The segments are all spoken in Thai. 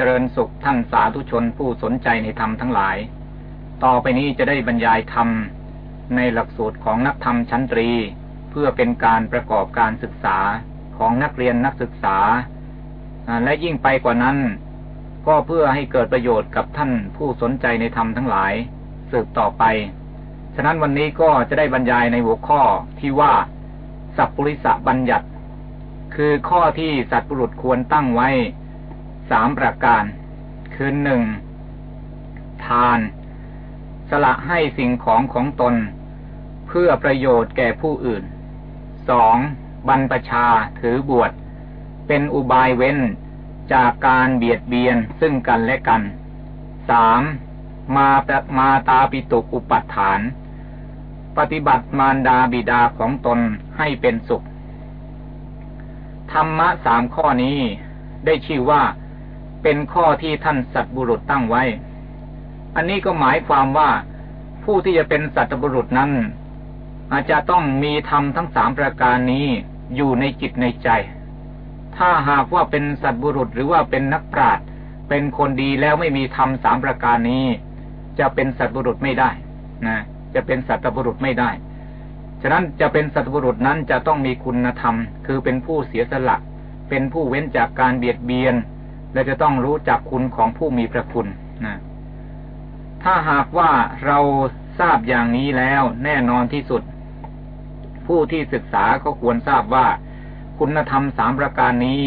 เจริญสุขท่านสาธุชนผู้สนใจในธรรมทั้งหลาย ต่อไปนี้จะได้บรรยายธรรม ในหลักสูตรของนักธรรมชั้นตรี เพื่อเป็นการประกอบการศึกษาของนักเรียนนักศึกษา และยิ่งไปกว่านั้น ก็เพื่อให้เกิดประโยชน์กับท่านผู้สนใจในธรรมทั้งหลาย สืบต่อไป ฉะนั้นวันนี้ก็จะได้บรรยายในหัวข้อที่ว่า สัพปริสะบัญญัติ คือข้อที่สัตว์ปรุษควรตั้งไว้ สามประการ คือหนึ่งทาน สละให้สิ่งของของตน เพื่อประโยชน์แก่ผู้อื่นสองบรรพชาถือบวช เป็นอุบายเว้นจากการเบียดเบียนซึ่งกันและกันสามมามาตาปิตุอุปัฏฐาน ปฏิบัติมารดาบิดาของตนให้เป็นสุข ธรรมะสามข้อนี้ได้ชื่อว่า เป็นข้อที่ท่านสัตบุรุษตั้งไว้ อันนี้ก็หมายความว่าผู้ที่จะเป็นสัตบุรุษนั้น อาจจะต้องมีธรรมทั้งสามประการนี้อยู่ในจิตในใจ ถ้าหากว่าเป็นสัตบุรุษหรือว่าเป็นนักปราชญ์เป็นคนดีแล้วไม่มีธรรมสามประการนี้ จะเป็นสัตบุรุษไม่ได้นะ จะเป็นสัตบุรุษไม่ได้ ฉะนั้นจะเป็นสัตบุรุษนั้นจะต้องมีคุณธรรม คือเป็นผู้เสียสละ เป็นผู้เว้นจากการเบียดเบียน และจะต้องรู้จักคุณของผู้มีพระคุณนะถ้าหากว่าเราทราบอย่างนี้แล้วแน่นอนที่สุด ผู้ที่ศึกษาก็ควรทราบว่า คุณธรรมสามประการนี้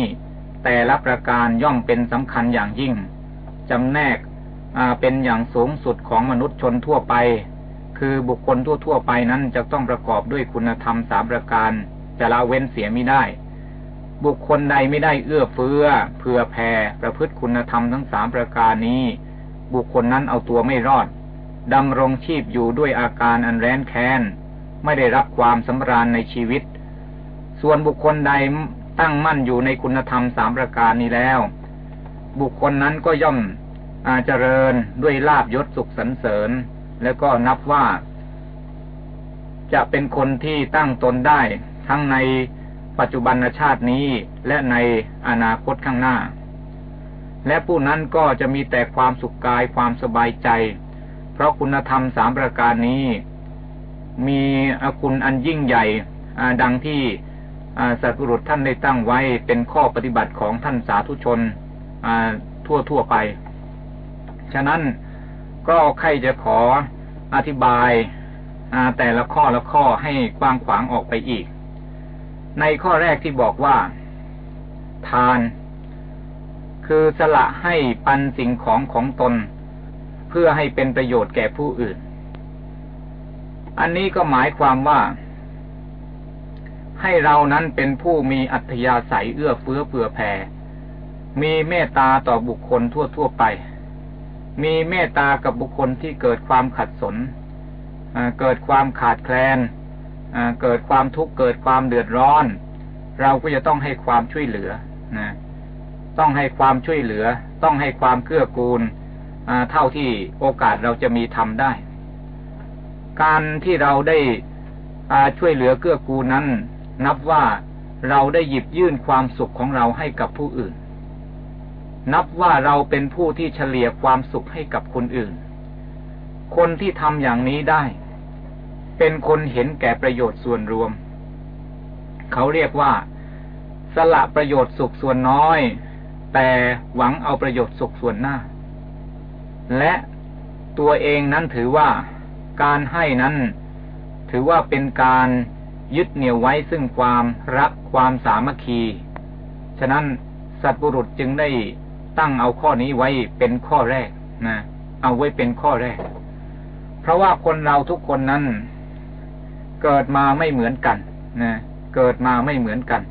แต่ละประการย่อมเป็นสำคัญอย่างยิ่งจำแนกเป็นอย่างสูงสุดของมนุษย์ชนทั่วไป คือบุคคลทั่วๆไปนั้นจะต้องประกอบด้วยคุณธรรมสามประการ จะละเว้นเสียไม่ได้ บุคคลใดไม่ได้เอื้อเฟื้อเผื่อแผ่ประพฤติคุณธรรมทั้งสามประการนี้ บุคคลนั้นเอาตัวไม่รอดดำรงชีพอยู่ด้วยอาการอันแร้นแค้น ไม่ได้รับความสำราญในชีวิต ส่วนบุคคลใดตั้งมั่นอยู่ในคุณธรรมสามประการนี้แล้ว บุคคลนั้นก็ย่อมอาเจริญด้วยลาบยศสุขสันเสริญ แล้วก็นับว่า จะเป็นคนที่ตั้งตนได้ทั้งใน ปัจจุบันชาตินี้และในอนาคตข้างหน้า และผู้นั้นก็จะมีแต่ความสุขกายความสบายใจ เพราะคุณธรรมสามประการนี้มีอคุณอันยิ่งใหญ่ดังที่สัตว์รุษท่านได้ตั้งไว้เป็นข้อปฏิบัติของท่านสาธุชนทั่วทั่วไป ฉะนั้นก็ใครจะขออธิบายแต่ละข้อละข้อให้กว้างขวางออกไปอีก ในข้อแรกที่บอกว่า ทาน คือสละให้ปันสิ่งของของตน เพื่อให้เป็นประโยชน์แก่ผู้อื่น อันนี้ก็หมายความว่า ให้เรานั้นเป็นผู้มีอัธยาศัยเอื้อเฟื้อเผื่อแผ่ มีเมตตาต่อบุคคลทั่วๆไป มีเมตตากับบุคคลที่เกิดความขัดสน เกิดความขาดแคลน เกิดความทุกข์เกิดความเดือดร้อน เราก็จะต้องให้ความช่วยเหลือนะต้องให้ความช่วยเหลือ ต้องให้ความเกื้อกูลเท่าที่โอกาสเราจะมีทำได้ การที่เราได้ช่วยเหลือเกื้อกูลนั้น นับว่าเราได้หยิบยื่นความสุขของเราให้กับผู้อื่น นับว่าเราเป็นผู้ที่เฉลี่ยความสุขให้กับคนอื่น คนที่ทำอย่างนี้ได้ เป็นคนเห็นแก่ประโยชน์ส่วนรวม เขาเรียกว่า สละประโยชน์สุขส่วนน้อย แต่หวังเอาประโยชน์สุขส่วนหน้า และตัวเองนั้นถือว่าการให้นั้น ถือว่าเป็นการยึดเหนี่ยวไว้ซึ่งความรักความสามัคคี ฉะนั้นสัตบุรุษจึงได้ตั้งเอาข้อนี้ไว้เป็นข้อแรกนะ เอาไว้เป็นข้อแรก เพราะว่าคนเราทุกคนนั้น เกิดมาไม่เหมือนกันนะเกิดมาไม่เหมือนกัน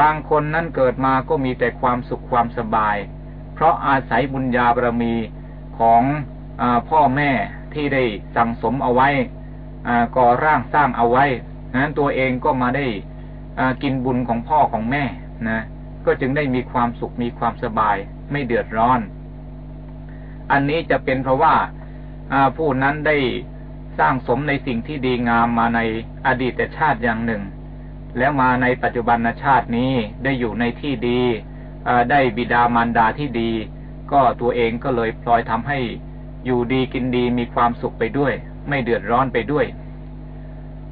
บางคนนั้นเกิดมาก็มีแต่ความสุขความสบาย เพราะอาศัยบุญญาบารมีของอพ่อแม่ที่ได้สั่งสมเอาไว้ก่อร่างสร้างเอาไว้นั้นตัวเองก็มาได้กินบุญของพ่อของแม่นะก็จึงได้มีความสุขมีความสบาย ไม่เดือดร้อน อันนี้จะเป็นเพราะว่าผู้นั้นได้ สร้างสมในสิ่งที่ดีงามมาในอดีตชาติอย่างหนึ่ง แล้วมาในปัจจุบันชาตินี้ได้อยู่ในที่ดีได้บิดามารดาที่ดี ก็ตัวเองก็เลยพลอยทำให้อยู่ดีกินดีมีความสุขไปด้วย ไม่เดือดร้อนไปด้วย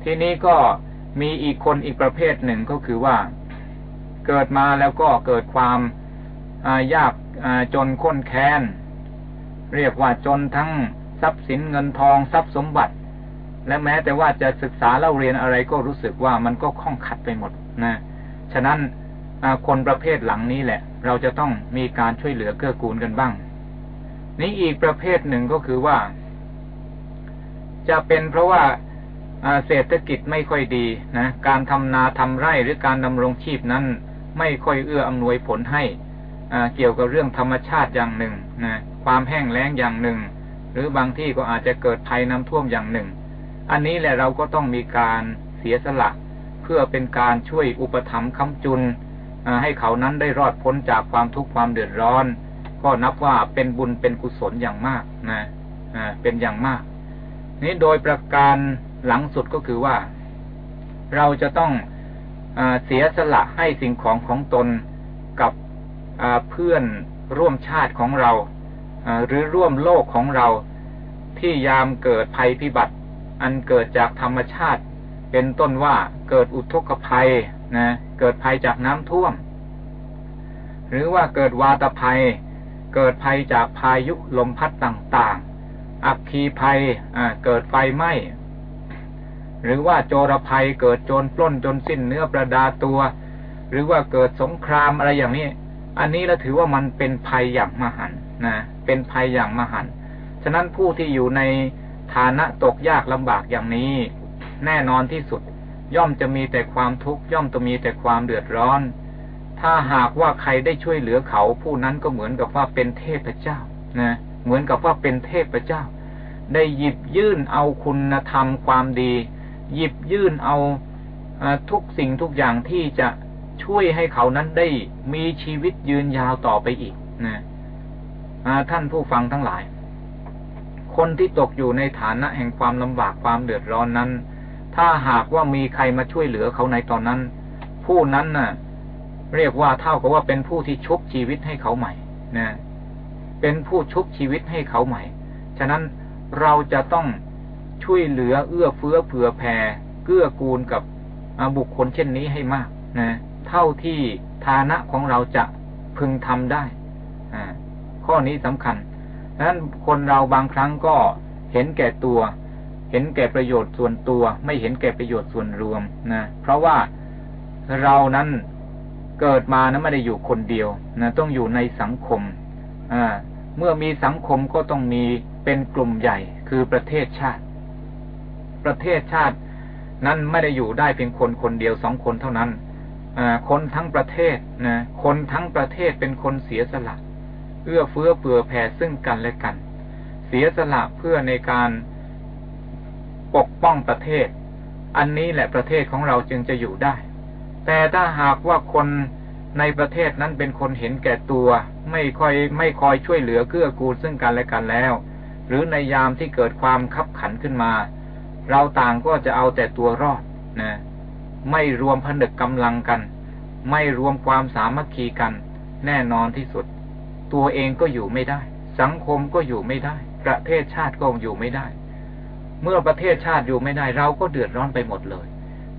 ทีนี้ก็มีอีกคนอีกประเภทหนึ่งก็คือว่า เกิดมาแล้วก็เกิดความยากจนข้นแค้น เรียกว่าจนทั้ง ทรัพย์สินเงินทองทรัพย์สมบัติ และแม้แต่ว่าจะศึกษาเล่าเรียนอะไรก็รู้สึกว่ามันก็ข้องขัดไปหมดนะฉะนั้นคนประเภทหลังนี้แหละ เราจะต้องมีการช่วยเหลือเกื้อกูลกันบ้าง นี้อีกประเภทหนึ่งก็คือว่า จะเป็นเพราะว่าเศรษฐกิจไม่ค่อยดีนะการทำนาทำไร่หรือการดำรงชีพนั้น ไม่ค่อยเอื้ออำนวยผลให้เกี่ยวกับเรื่องธรรมชาติอย่างหนึ่งนะความแห้งแล้งอย่างหนึ่ง หรือบางที่ก็อาจจะเกิดภัยน้ำท่วมอย่างหนึ่ง อันนี้แหละเราก็ต้องมีการเสียสละ เพื่อเป็นการช่วยอุปถัมภ์ค้ำจุน ให้เขานั้นได้รอดพ้นจากความทุกข์ความเดือดร้อน ก็นับว่าเป็นบุญเป็นกุศลอย่างมากนะเป็นอย่างมาก นี้โดยประการหลังสุดก็คือว่า เราจะต้องอเสียสละให้สิ่งของของตนกับเพื่อนร่วมชาติของเรา หรือร่วมโลกของเราที่ยามเกิดภัยพิบัติ อันเกิดจากธรรมชาติ เป็นต้นว่าเกิดอุทกภัยนะเกิดภัยจากน้ำท่วม หรือว่าเกิดวาตภัย เกิดภัยจากพายุลมพัดต่างๆ อักคีภัยเกิดไฟไหม้หรือว่าโจรภัยเกิดโจรปล้นจนสิ้นเนื้อประดาตัว หรือว่าเกิดสงครามอะไรอย่างนี้ อันนี้เราถือว่ามันเป็นภัยอย่างมหันนะ เป็นภัยอย่างมหันฉะนั้นผู้ที่อยู่ในฐานะตกยากลำบากอย่างนี้ แน่นอนที่สุด ย่อมจะมีแต่ความทุกข์ย่อมจะมีแต่ความเดือดร้อน ถ้าหากว่าใครได้ช่วยเหลือเขา ผู้นั้นก็เหมือนกับว่าเป็นเทพเจ้านะเหมือนกับว่าเป็นเทพเจ้า ได้หยิบยื่นเอาคุณธรรมความดี หยิบยื่นเอาทุกสิ่งทุกอย่างที่จะช่วยให้เขานั้นได้มีชีวิตยืนยาวต่อไปอีกนะ ท่านผู้ฟังทั้งหลาย คนที่ตกอยู่ในฐานะแห่งความลำบากความเดือดร้อนนั้น ถ้าหากว่ามีใครมาช่วยเหลือเขาในตอนนั้น ผู้นั้นน่ะ เรียกว่าเท่ากับว่าเป็นผู้ที่ชุบชีวิตให้เขาใหม่นะเป็นผู้ชุบชีวิตให้เขาใหม่ ฉะนั้นเราจะต้องช่วยเหลือเอื้อเฟื้อเผื่อแผ่เกื้อกูลกับบุคคลเช่นนี้ให้มากนะเท่าที่ฐานะของเราจะพึงทำได้อ่า ข้อนี้สำคัญดังนั้นคนเราบางครั้งก็เห็นแก่ตัว เห็นแก่ประโยชน์ส่วนตัว ไม่เห็นแก่ประโยชน์ส่วนรวมนะ เพราะว่าเรานั้นเกิดมานะไม่ได้อยู่คนเดียวนะต้องอยู่ในสังคมเมื่อมีสังคมก็ต้องมีเป็นกลุ่มใหญ่คือประเทศชาติ ประเทศชาตินั้นไม่ได้อยู่ได้เพียงคนคนเดียวสองคนเท่านั้นคนทั้งประเทศนะคนทั้งประเทศเป็นคนเสียสละ เอื้อเฟื้อเผื่อแผ่ซึ่งกันและกัน เสียสละเพื่อในการปกป้องประเทศ อันนี้แหละประเทศของเราจึงจะอยู่ได้ แต่ถ้าหากว่าคนในประเทศนั้นเป็นคนเห็นแก่ตัว ไม่ค่อยไม่คอยช่วยเหลือเกื้อกูลซึ่งกันและกันแล้ว หรือในยามที่เกิดความคับขันขึ้นมา เราต่างก็จะเอาแต่ตัวรอดนะไม่รวมผนึกกำลังกัน ไม่รวมความสามัคคีกัน แน่นอนที่สุด ตัวเองก็อยู่ไม่ได้ สังคมก็อยู่ไม่ได้ ประเทศชาติก็อยู่ไม่ได้ เมื่อประเทศชาติอยู่ไม่ได้ เราก็เดือดร้อนไปหมดเลย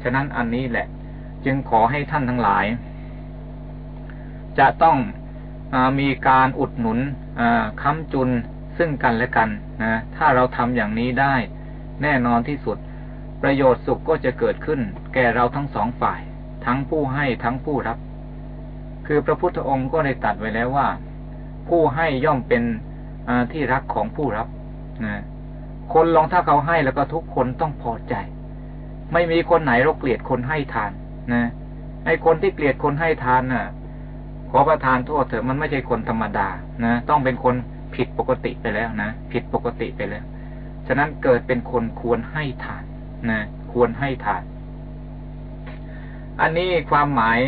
ฉะนั้นอันนี้แหละ จึงขอให้ท่านทั้งหลาย จะต้องอมีการอุดหนุนค้ำจุนซึ่งกันและกันนะถ้าเราทำอย่างนี้ได้ แน่นอนที่สุด ประโยชน์สุขก็จะเกิดขึ้น แก่เราทั้งสองฝ่าย ทั้งผู้ให้ทั้งผู้รับ คือพระพุทธองค์ก็ได้ตัดไว้แล้วว่า ผู้ให้ย่อมเป็นที่รักของผู้รับนะคนลองถ้าเขาให้แล้วก็ทุกคนต้องพอใจ ไม่มีคนไหนเราเกลียดคนให้ทานนะไอ้คนที่เกลียดคนให้ทานน่ะ ขอประทานโทษเถอะมันไม่ใช่คนธรรมดานะต้องเป็นคนผิดปกติไปแล้วนะผิดปกติไปแล้ว ฉะนั้นเกิดเป็นคนควรให้ทานนะควรให้ทาน อันนี้ความหมาย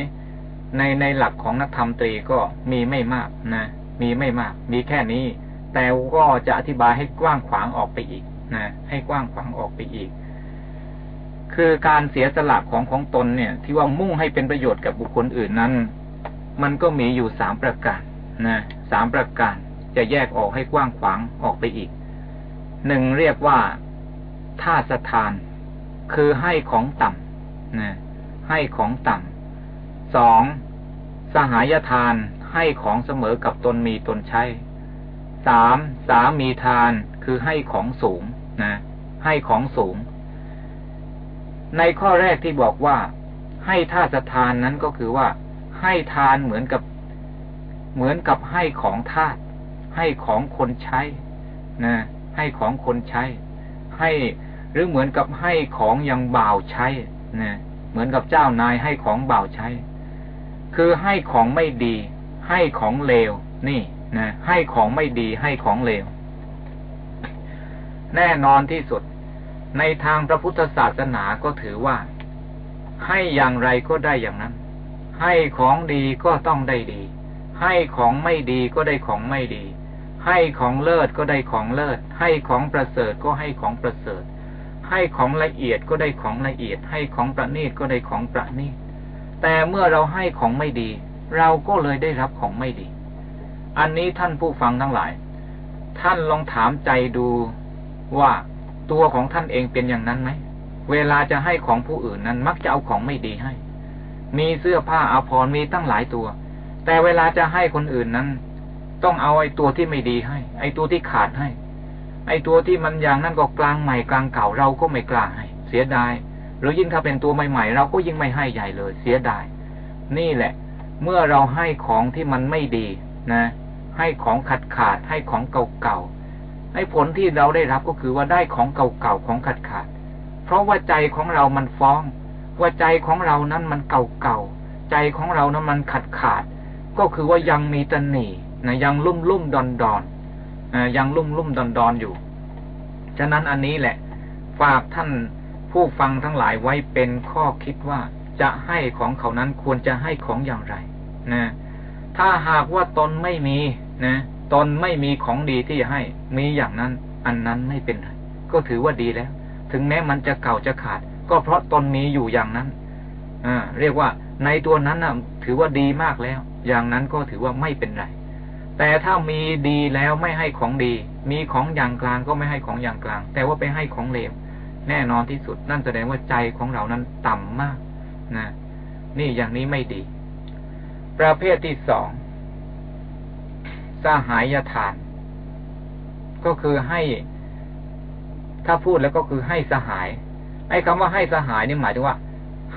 ในในหลักของนักธรรมตรีก็มีไม่มากนะ มีไม่มาก มีแค่นี้ แต่ก็จะอธิบายให้กว้างขวางออกไปอีกนะให้กว้างขวางออกไปอีก คือการเสียสละของของตนเนี่ย ที่ว่ามุ่งให้เป็นประโยชน์กับบุคคลอื่นนั้น มันก็มีอยู่สามประการนะสามประการจะแยกออกให้กว้างขวางออกไปอีกหนึ่งเรียกว่าท่าสถาน คือให้ของต่ำนะให้ของต่ำสองสหายทาน ให้ของเสมอกับตนมีตนใช้สามสามมีทานคือให้ของสูงนะ ให้ของสูง ในข้อแรกที่บอกว่า ให้ท่าสถานนั้นก็คือว่า ให้ทานเหมือนกับ เหมือนกับให้ของทาสให้ของคนใช้นะ ให้ของคนใช้ ให้หรือเหมือนกับให้ของยังบ่าวใช้นะเหมือนกับเจ้านายให้ของบ่าวใช้ คือให้ของไม่ดี ให้ของเลว นี่นะให้ของไม่ดีให้ของเลว แน่นอนที่สุด ในทางพระพุทธศาสนาก็ถือว่า ให้อย่างไรก็ได้อย่างนั้น ให้ของดีก็ต้องได้ดี ให้ของไม่ดีก็ได้ของไม่ดี ให้ของเลิศก็ได้ของเลิศ ให้ของประเสริฐก็ให้ของประเสริฐ ให้ของละเอียดก็ได้ของละเอียด ให้ของประณีตก็ได้ของประณีตแต่เมื่อเราให้ของไม่ดี เราก็เลยได้รับของไม่ดี อันนี้ท่านผู้ฟังทั้งหลาย ท่านลองถามใจดูว่าตัวของท่านเองเป็นอย่างนั้นไหม เวลาจะให้ของผู้อื่นนั้น มักจะเอาของไม่ดีให้ มีเสื้อผ้าอาภรณ์มีตั้งหลายตัว แต่เวลาจะให้คนอื่นนั้น ต้องเอาไอ้ตัวที่ไม่ดีให้ ไอ้ตัวที่ขาดให้ ไอ้ตัวที่มันอย่างนั้นก็กลางใหม่กลางเก่าเราก็ไม่กล้าให้ เสียดายหรือยิ่งถ้าเป็นตัวใหม่ๆ เราก็ยิ่งไม่ให้ใหญ่เลย เสียดาย นี่แหละ เมื่อเราให้ของที่มันไม่ดีนะ ให้ของขัดขาดให้ของเก่าๆให้ผลที่เราได้รับก็คือว่าได้ของเก่าๆของขัดขาดเพราะว่าใจของเรามันฟ้อง ว่าใจของเรานั้นมันเก่าๆใจของเรานั้นมันขัดขาดก็คือว่ายังมีตันหนีนะยังลุ่มลุ่มดอนดอนยังลุ่มลุ่มดอนดอนอยู่ ฉะนั้นอันนี้แหละ ฝากท่านผู้ฟังทั้งหลายไว้เป็นข้อคิดว่า จะให้ของเขานั้นควรจะให้ของอย่างไรนะถ้าหากว่าตนไม่มีนะตนไม่มีของดีที่จะให้ มีอย่างนั้น อันนั้นไม่เป็นไรก็ถือว่าดีแล้ว ถึงแม้มันจะเก่าจะขาด ก็เพราะตนมีอยู่อย่างนั้นอ่าเรียกว่าในตัวนั้นนะถือว่าดีมากแล้ว อย่างนั้นก็ถือว่าไม่เป็นไรแต่ถ้ามีดีแล้วไม่ให้ของดี มีของอย่างกลางก็ไม่ให้ของอย่างกลาง แต่ว่าไปให้ของเลวแน่นอนที่สุดนั่นแสดงว่าใจของเรานั้นต่ำมาก นะ นี่อย่างนี้ไม่ดี ประเภทที่สองสหายทาน ก็คือให้ ถ้าพูดแล้วก็คือให้สหาย ไอ้คำว่าให้สหายนี่หมายถึงว่า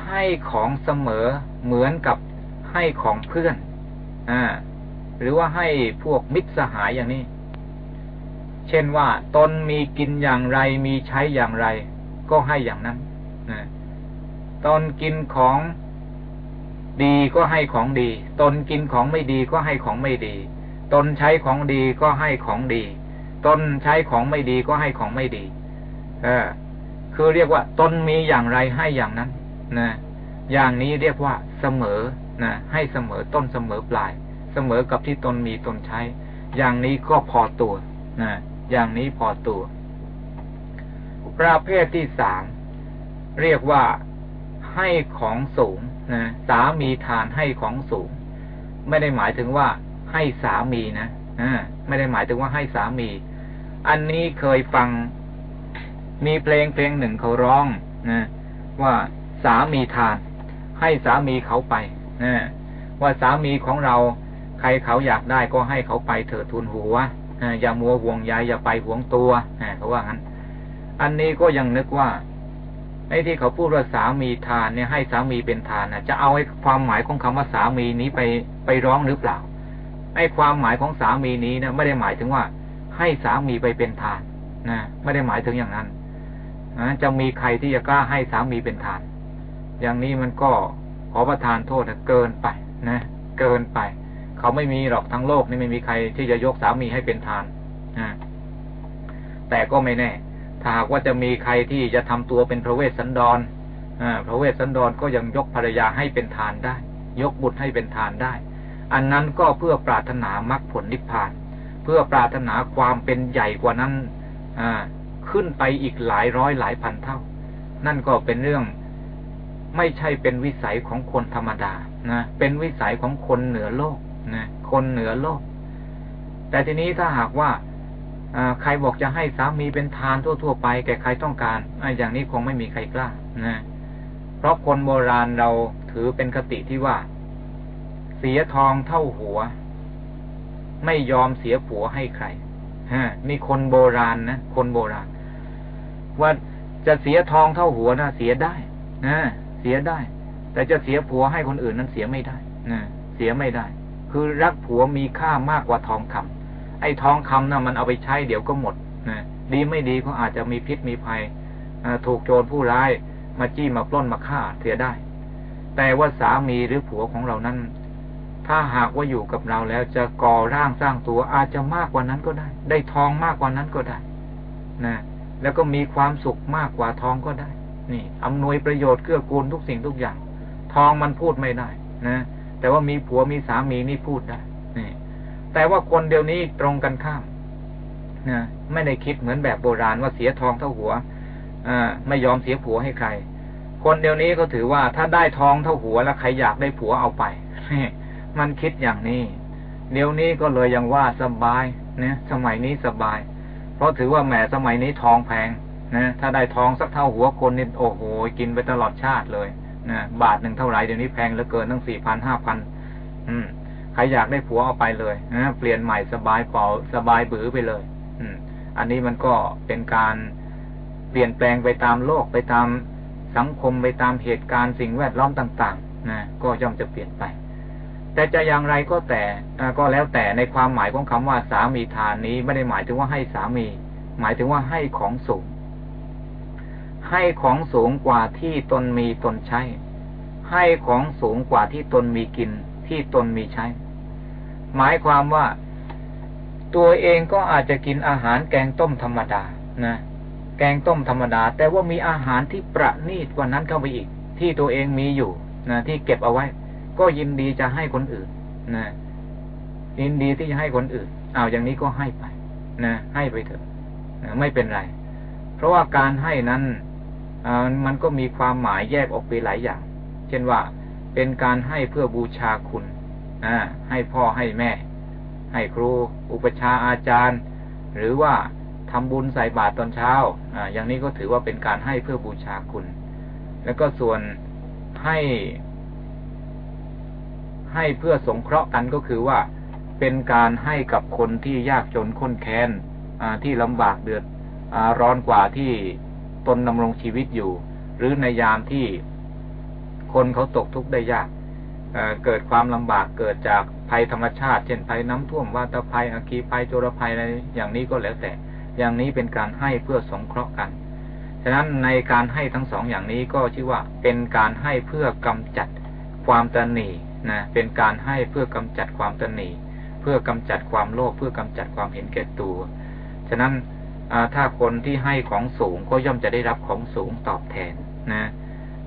ให้ของเสมอเหมือนกับให้ของเพื่อน อ่า หรือว่าให้พวกมิตรสหายอย่างนี้ เช่นว่าตนมีกินอย่างไรมีใช้อย่างไร ก็ให้อย่างนั้นนะ ตนกินของดีก็ให้ของดี ตนกินของไม่ดีก็ให้ของไม่ดี ตนใช้ของดีก็ให้ของดี ตนใช้ของไม่ดีก็ให้ของไม่ดี เออ คือเรียกว่า ตนมีอย่างไรให้อย่างนั้น นะ อย่างนี้เรียกว่าเสมอ นะ ให้เสมอต้นเสมอปลาย เสมอกับที่ตนมีตนใช้ อย่างนี้ก็พอตัว นะ อย่างนี้พอตัว ประเภทที่สามเรียกว่า ให้ของสูงนะสามีทานให้ของสูง ไม่ได้หมายถึงว่าให้สามีนะอ่าไม่ได้หมายถึงว่าให้สามี อันนี้เคยฟัง มีเพลงเพลงหนึ่งเขาร้องนะว่าสามีทาน ให้สามีเขาไปนะว่าสามีของเรา ใครเขาอยากได้ก็ให้เขาไปเถิดทุนหัวอย่ามัวห่วงใยอย่าไปห่วงตัวเขาว่างั้น อันนี้ก็ยังนึกว่า ไอ้ที่เขาพูดว่าสามีทานเนี่ยให้สามีเป็นทานนะจะเอาไอ้ความหมายของคำว่าสามีนี้ไปไปร้องหรือเปล่าไอ้ความหมายของสามีนี้นะไม่ได้หมายถึงว่า ให้สามีไปเป็นทานนะไม่ได้หมายถึงอย่างนั้นนะจะมีใครที่จะกล้าให้สามีเป็นทาน อย่างนี้มันก็ขอประทานโทษนะเกินไปนะเกินไป เขาไม่มีหรอกทั้งโลกนี่ไม่มีใครที่จะยกสามีให้เป็นทานนะแต่ก็ไม่แน่ ถ้าหากว่าจะมีใครที่จะทำตัวเป็นพระเวสสันดรพระเวสสันดรก็ยังยกภรรยาให้เป็นทานได้ ยกบุตรให้เป็นทานได้ อันนั้นก็เพื่อปรารถนามรรคผลนิพพาน เพื่อปรารถนาความเป็นใหญ่กว่านั้นขึ้นไปอีกหลายร้อยหลายพันเท่า นั่นก็เป็นเรื่องไม่ใช่เป็นวิสัยของคนธรรมดานะเป็นวิสัยของคนเหนือโลกนะคนเหนือโลก แต่ทีนี้ถ้าหากว่า ใครบอกจะให้สามีเป็นทานทั่ว ๆ ไป แก่ใครต้องการอย่างนี้คงไม่มีใครกล้านะเพราะคนโบราณเราถือเป็นคติที่ว่า เสียทองเท่าหัว ไม่ยอมเสียผัวให้ใครฮะนี่คนโบราณนะคนโบราณ ว่าจะเสียทองเท่าหัวนะเสียได้นะเสียได้ แต่จะเสียผัวให้คนอื่นนั้นเสียไม่ได้นะเสียไม่ได้ คือรักผัวมีค่ามากกว่าทองคำ ไอ้ทองคำนะ่ะมันเอาไปใช้เดี๋ยวก็หมดนะดีไม่ดีก็อาจจะมีพิษมีภัยถูกโจรผู้ร้ายมาจี้มาปล้นมาฆ่าเสียได้ แต่ว่าสามีหรือผัวของเรานั้น ถ้าหากว่าอยู่กับเราแล้วจะก่อร่างสร้างตัวอาจจะมากกว่านั้นก็ได้ ได้ทองมากกว่านั้นก็ได้นะแล้วก็มีความสุขมากกว่าทองก็ได้ นี่อำนวยประโยชน์เกื้อกูลทุกสิ่งทุกอย่าง ทองมันพูดไม่ได้นะแต่ว่ามีผัวมีสามีนี่พูดได้ แต่ว่าคนเดียวนี้ตรงกันข้ามนะไม่ได้คิดเหมือนแบบโบราณว่าเสียทองเท่าหัวอไม่ยอมเสียผัวให้ใคร คนเดียวนี้ก็ถือว่าถ้าได้ทองเท่าหัวแล้วใครอยากได้ผัวเอาไป มันคิดอย่างนี้ เดี๋ยวนี้ก็เลยยังว่าสบายเนี่ยสมัยนี้สบาย เพราะถือว่าแหมสมัยนี้ทองแพงนะถ้าได้ทองสักเท่าหัวคนนี่โอ้โหกินไปตลอดชาติเลยนะบาทหนึ่งเท่าไหร่เดี๋ยวนี้แพงเหลือเกินตั้งสี่พันห้าพันอืม รอยากได้ผัวเอาไปเลยนะเปลี่ยนใหม่สบายเป่าสบายบือไปเลย อืม อันนี้มันก็เป็นการเปลี่ยนแปลงไปตามโลกไปตามสังคมไปตามเหตุการณ์สิ่งแวดล้อมต่างๆนะก็ย่อมจะเปลี่ยนไป แต่จะอย่างไรก็แต่ก็แล้วแต่ในความหมายของคำว่าสามีทานนี้ไม่ได้หมายถึงว่าให้สามี หมายถึงว่าให้ของสูง ให้ของสูงกว่าที่ตนมีตนใช้ ให้ของสูงกว่าที่ตนมีกินที่ตนมีใช้ หมายความว่าตัวเองก็อาจจะกินอาหารแกงต้มธรรมดานะแกงต้มธรรมดา แต่ว่ามีอาหารที่ประณีตกว่านั้นเข้าไปอีก ที่ตัวเองมีอยู่นะที่เก็บเอาไว้ ก็ยินดีจะให้คนอื่นนะยินดีที่จะให้คนอื่นเอาอย่างนี้ก็ให้ไปนะให้ไปเถอะนะไม่เป็นไร เพราะว่าการให้นั้นมันก็มีความหมายแยกออกไปหลายอย่าง เช่นว่าเป็นการให้เพื่อบูชาคุณ ให้พ่อให้แม่ ให้ครู อุปชาอาจารย์ หรือว่าทำบุญใส่บาตรตอนเช้าอ่าอย่างนี้ก็ถือว่าเป็นการให้เพื่อบูชาคุณ แล้วก็ส่วนให้ ให้เพื่อสงเคราะห์กันก็คือว่าเป็นการให้กับคนที่ยากจนข้นแค้นที่ลำบากเดือดอร้อนกว่าที่ตนดำรงชีวิตอยู่ หรือในยามที่คนเขาตกทุกข์ได้ยาก เกิดความลำบากเกิดจากภัยธรรมชาติ เช่นภัยน้ำท่วมวาตภัยอัคีภัยโจรภัยอะไรอย่างนี้ก็แล้วแต่ อย่างนี้เป็นการให้เพื่อสงเคราะห์กัน ฉะนั้นในการให้ทั้งสองอย่างนี้ก็ชื่อว่าเป็นการให้เพื่อกำจัดความตนหนีนะเป็นการให้เพื่อกำจัดความตนหนีเพื่อกำจัดความโลภเพื่อกำจัดความเห็นแก่ตัว ฉะนั้นถ้าคนที่ให้ของสูงก็ย่อมจะได้รับของสูงตอบแทนนะ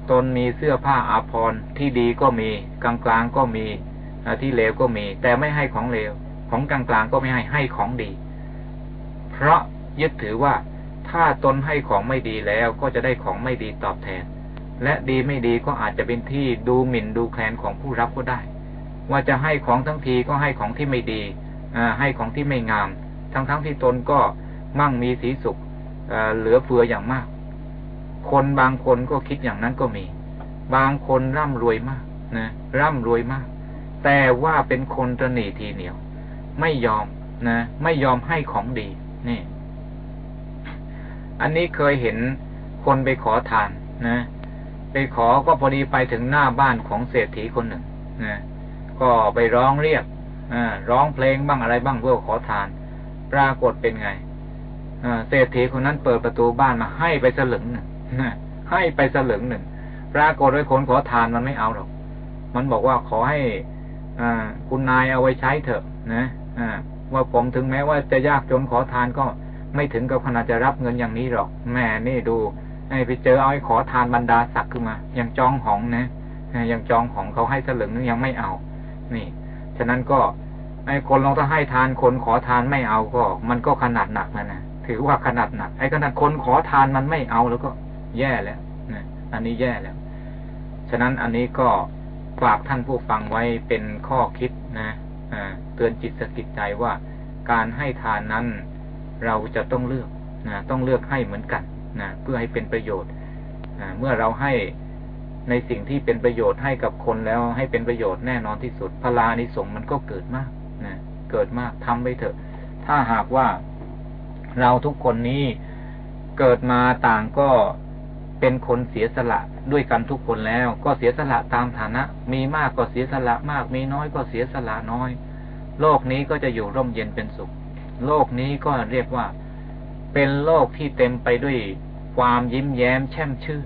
ตนมีเสื้อผ้าอาภรณ์ที่ดีก็มี กลางกลางก็มีที่เลวก็มี แต่ไม่ให้ของเลว ของกลางกลางก็ไม่ให้ให้ของดี เพราะยึดถือว่าถ้าตนให้ของไม่ดีแล้วก็จะได้ของไม่ดีตอบแทน และดีไม่ดีก็อาจจะเป็นที่ดูหมิ่นดูแคลนของผู้รับก็ได้ ว่าจะให้ของทั้งทีก็ให้ของที่ไม่ดีให้ของที่ไม่งาม ทั้งๆทที่ตนก็มั่งมีสีสุขเหลือเฟืออย่างมาก คนบางคนก็คิดอย่างนั้นก็มี บางคนร่ำรวยมากนะร่ำรวยมาก แต่ว่าเป็นคนตนีทีเหนียว ไม่ยอมนะไม่ยอมให้ของดีนี่ อันนี้เคยเห็นคนไปขอทานนะไปขอก็พอดีไปถึงหน้าบ้านของเศรษฐีคนหนึ่งนะก็ไปร้องเรียกอร้องเพลงบ้างอะไรบ้างเพื่อขอทาน ปรากฏเป็นไงเศรษฐีคนนั้นเปิดประตูบ้านมาให้ไปสลึงหนึ่ง ให้ไปสลึงหนึ่งปรากฏว่าคนขอทานมันไม่เอาหรอก มันบอกว่าขอให้อคุณนายเอาไว้ใช้เถอะ นะว่าผมถึงแม้ว่าจะยากจนขอทานก็ไม่ถึงกับขนาดจะรับเงินอย่างนี้หรอกแม่นี่ดูไอ้ไปเจอเอาไอ้ขอทานบรรดาศักดิ์ขึ้นมายังจองหองนะยังจองของเขาให้สลึงนึงยังไม่เอา นี่ ฉะนั้นก็ ไอ้คนลองถ้าให้ทานคนขอทานไม่เอาก็ มันก็ขนาดหนักนะนะถือว่าขนาดหนัก ไอ้ขนาดคนขอทานมันไม่เอาแล้วก็ แย่แล้วนะอันนี้แย่แล้ว ฉะนั้นอันนี้ก็ฝากท่านผู้ฟังไว้เป็นข้อคิดนะเตือนจิตสกิดใจว่า การให้ทานนั้นเราจะต้องเลือกนะต้องเลือกให้เหมือนกันนะเพื่อให้เป็นประโยชน์เมื่อเราให้ในสิ่งที่เป็นประโยชน์ให้กับคนแล้วให้เป็นประโยชน์แน่นอนที่สุดพลานิสงมันก็เกิดมากนะเกิดมากทำไปเถอะ ถ้าหากว่าเราทุกคนนี้เกิดมาต่างก็ เป็นคนเสียสละด้วยกันทุกคนแล้ว ก็เสียสละตามฐานะ มีมากก็เสียสละมาก มีน้อยก็เสียสละน้อย โลกนี้ก็จะอยู่ร่มเย็นเป็นสุข โลกนี้ก็เรียกว่า เป็นโลกที่เต็มไปด้วยความยิ้มแย้มแช่มชื่น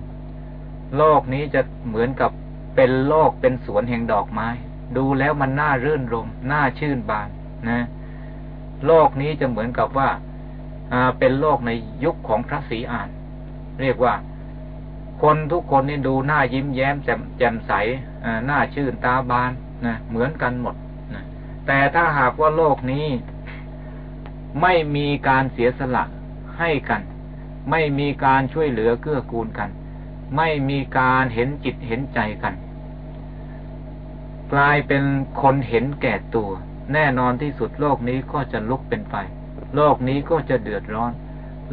โลกนี้จะเหมือนกับเป็นโลกเป็นสวนแห่งดอกไม้ ดูแล้วมันน่ารื่นรมน่าชื่นบานนะ โลกนี้จะเหมือนกับว่าเป็นโลกในยุคของพระศรีอาน เรียกว่า คนทุกคนนี่ดูหน้ายิ้มแย้มแจ่มแจ่มใสหน้าชื่นตาบานนะเหมือนกันหมดนะแต่ถ้าหากว่าโลกนี้ไม่มีการเสียสละให้กัน ไม่มีการช่วยเหลือเกื้อกูลกัน ไม่มีการเห็นจิตเห็นใจกัน กลายเป็นคนเห็นแก่ตัว แน่นอนที่สุดโลกนี้ก็จะลุกเป็นไฟโลกนี้ก็จะเดือดร้อน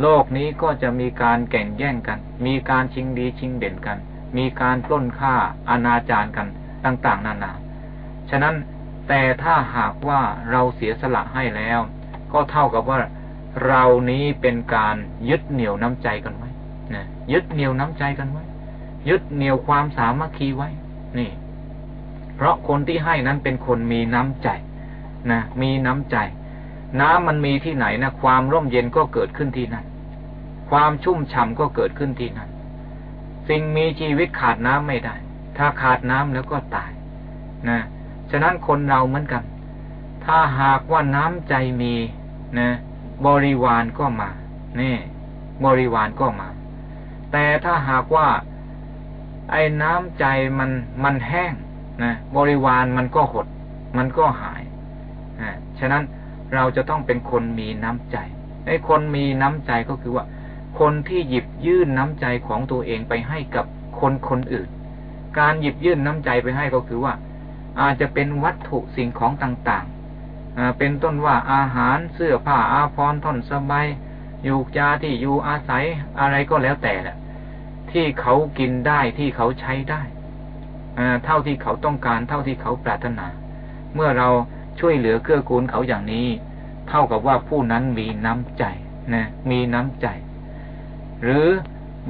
โลกนี้ก็จะมีการแข่งแย่งกัน มีการชิงดีชิงเด่นกัน มีการปล้นฆ่าอนาจารกันต่างๆ นานา ฉะนั้นแต่ถ้าหากว่าเราเสียสละให้แล้ว ก็เท่ากับว่าเรานี้เป็นการยึดเหนี่ยวน้ำใจกันไว้นะยึดเหนี่ยวน้ำใจกันไว้ ยึดเหนี่ยวความสามัคคีไว้ นี่ เพราะคนที่ให้นั้นเป็นคนมีน้ำใจนะมีน้ำใจ น้ำมันมีที่ไหนนะความร่มเย็นก็เกิดขึ้นที่นั่นความชุ่มฉ่าก็เกิดขึ้นที่นั่นสิ่งมีชีวิตขาดน้ำไม่ได้ ถ้าขาดน้ำแล้วก็ตายนะฉะนั้นคนเราเหมือนกัน ถ้าหากว่าน้ำใจมีนะบริวารก็มานี่บริวารก็มา แต่ถ้าหากว่า ไอ้น้ำใจมันมันแห้งนะบริวารมันก็หด มันก็หายนะฉะนั้น เราจะต้องเป็นคนมีน้ำใจไอ้คนมีน้ำใจก็คือว่า คนที่หยิบยื่นน้ำใจของตัวเองไปให้กับคนคนอื่น การหยิบยื่นน้ำใจไปให้ก็คือว่า อาจจะเป็นวัตถุสิ่งของต่างๆเป็นต้นว่าอาหารเสื้อผ้าอาภรณ์ท่อนสบายอยู่ยาที่อยู่อาศัยอะไรก็แล้วแต่แหละที่เขากินได้ที่เขาใช้ได้เท่าที่เขาต้องการเท่าที่เขาปรารถนา เมื่อเรา ช่วยเหลือเกื้อกูลเขาอย่างนี้ เท่ากับว่าผู้นั้นมีน้ำใจนะมีน้ำใจ หรือ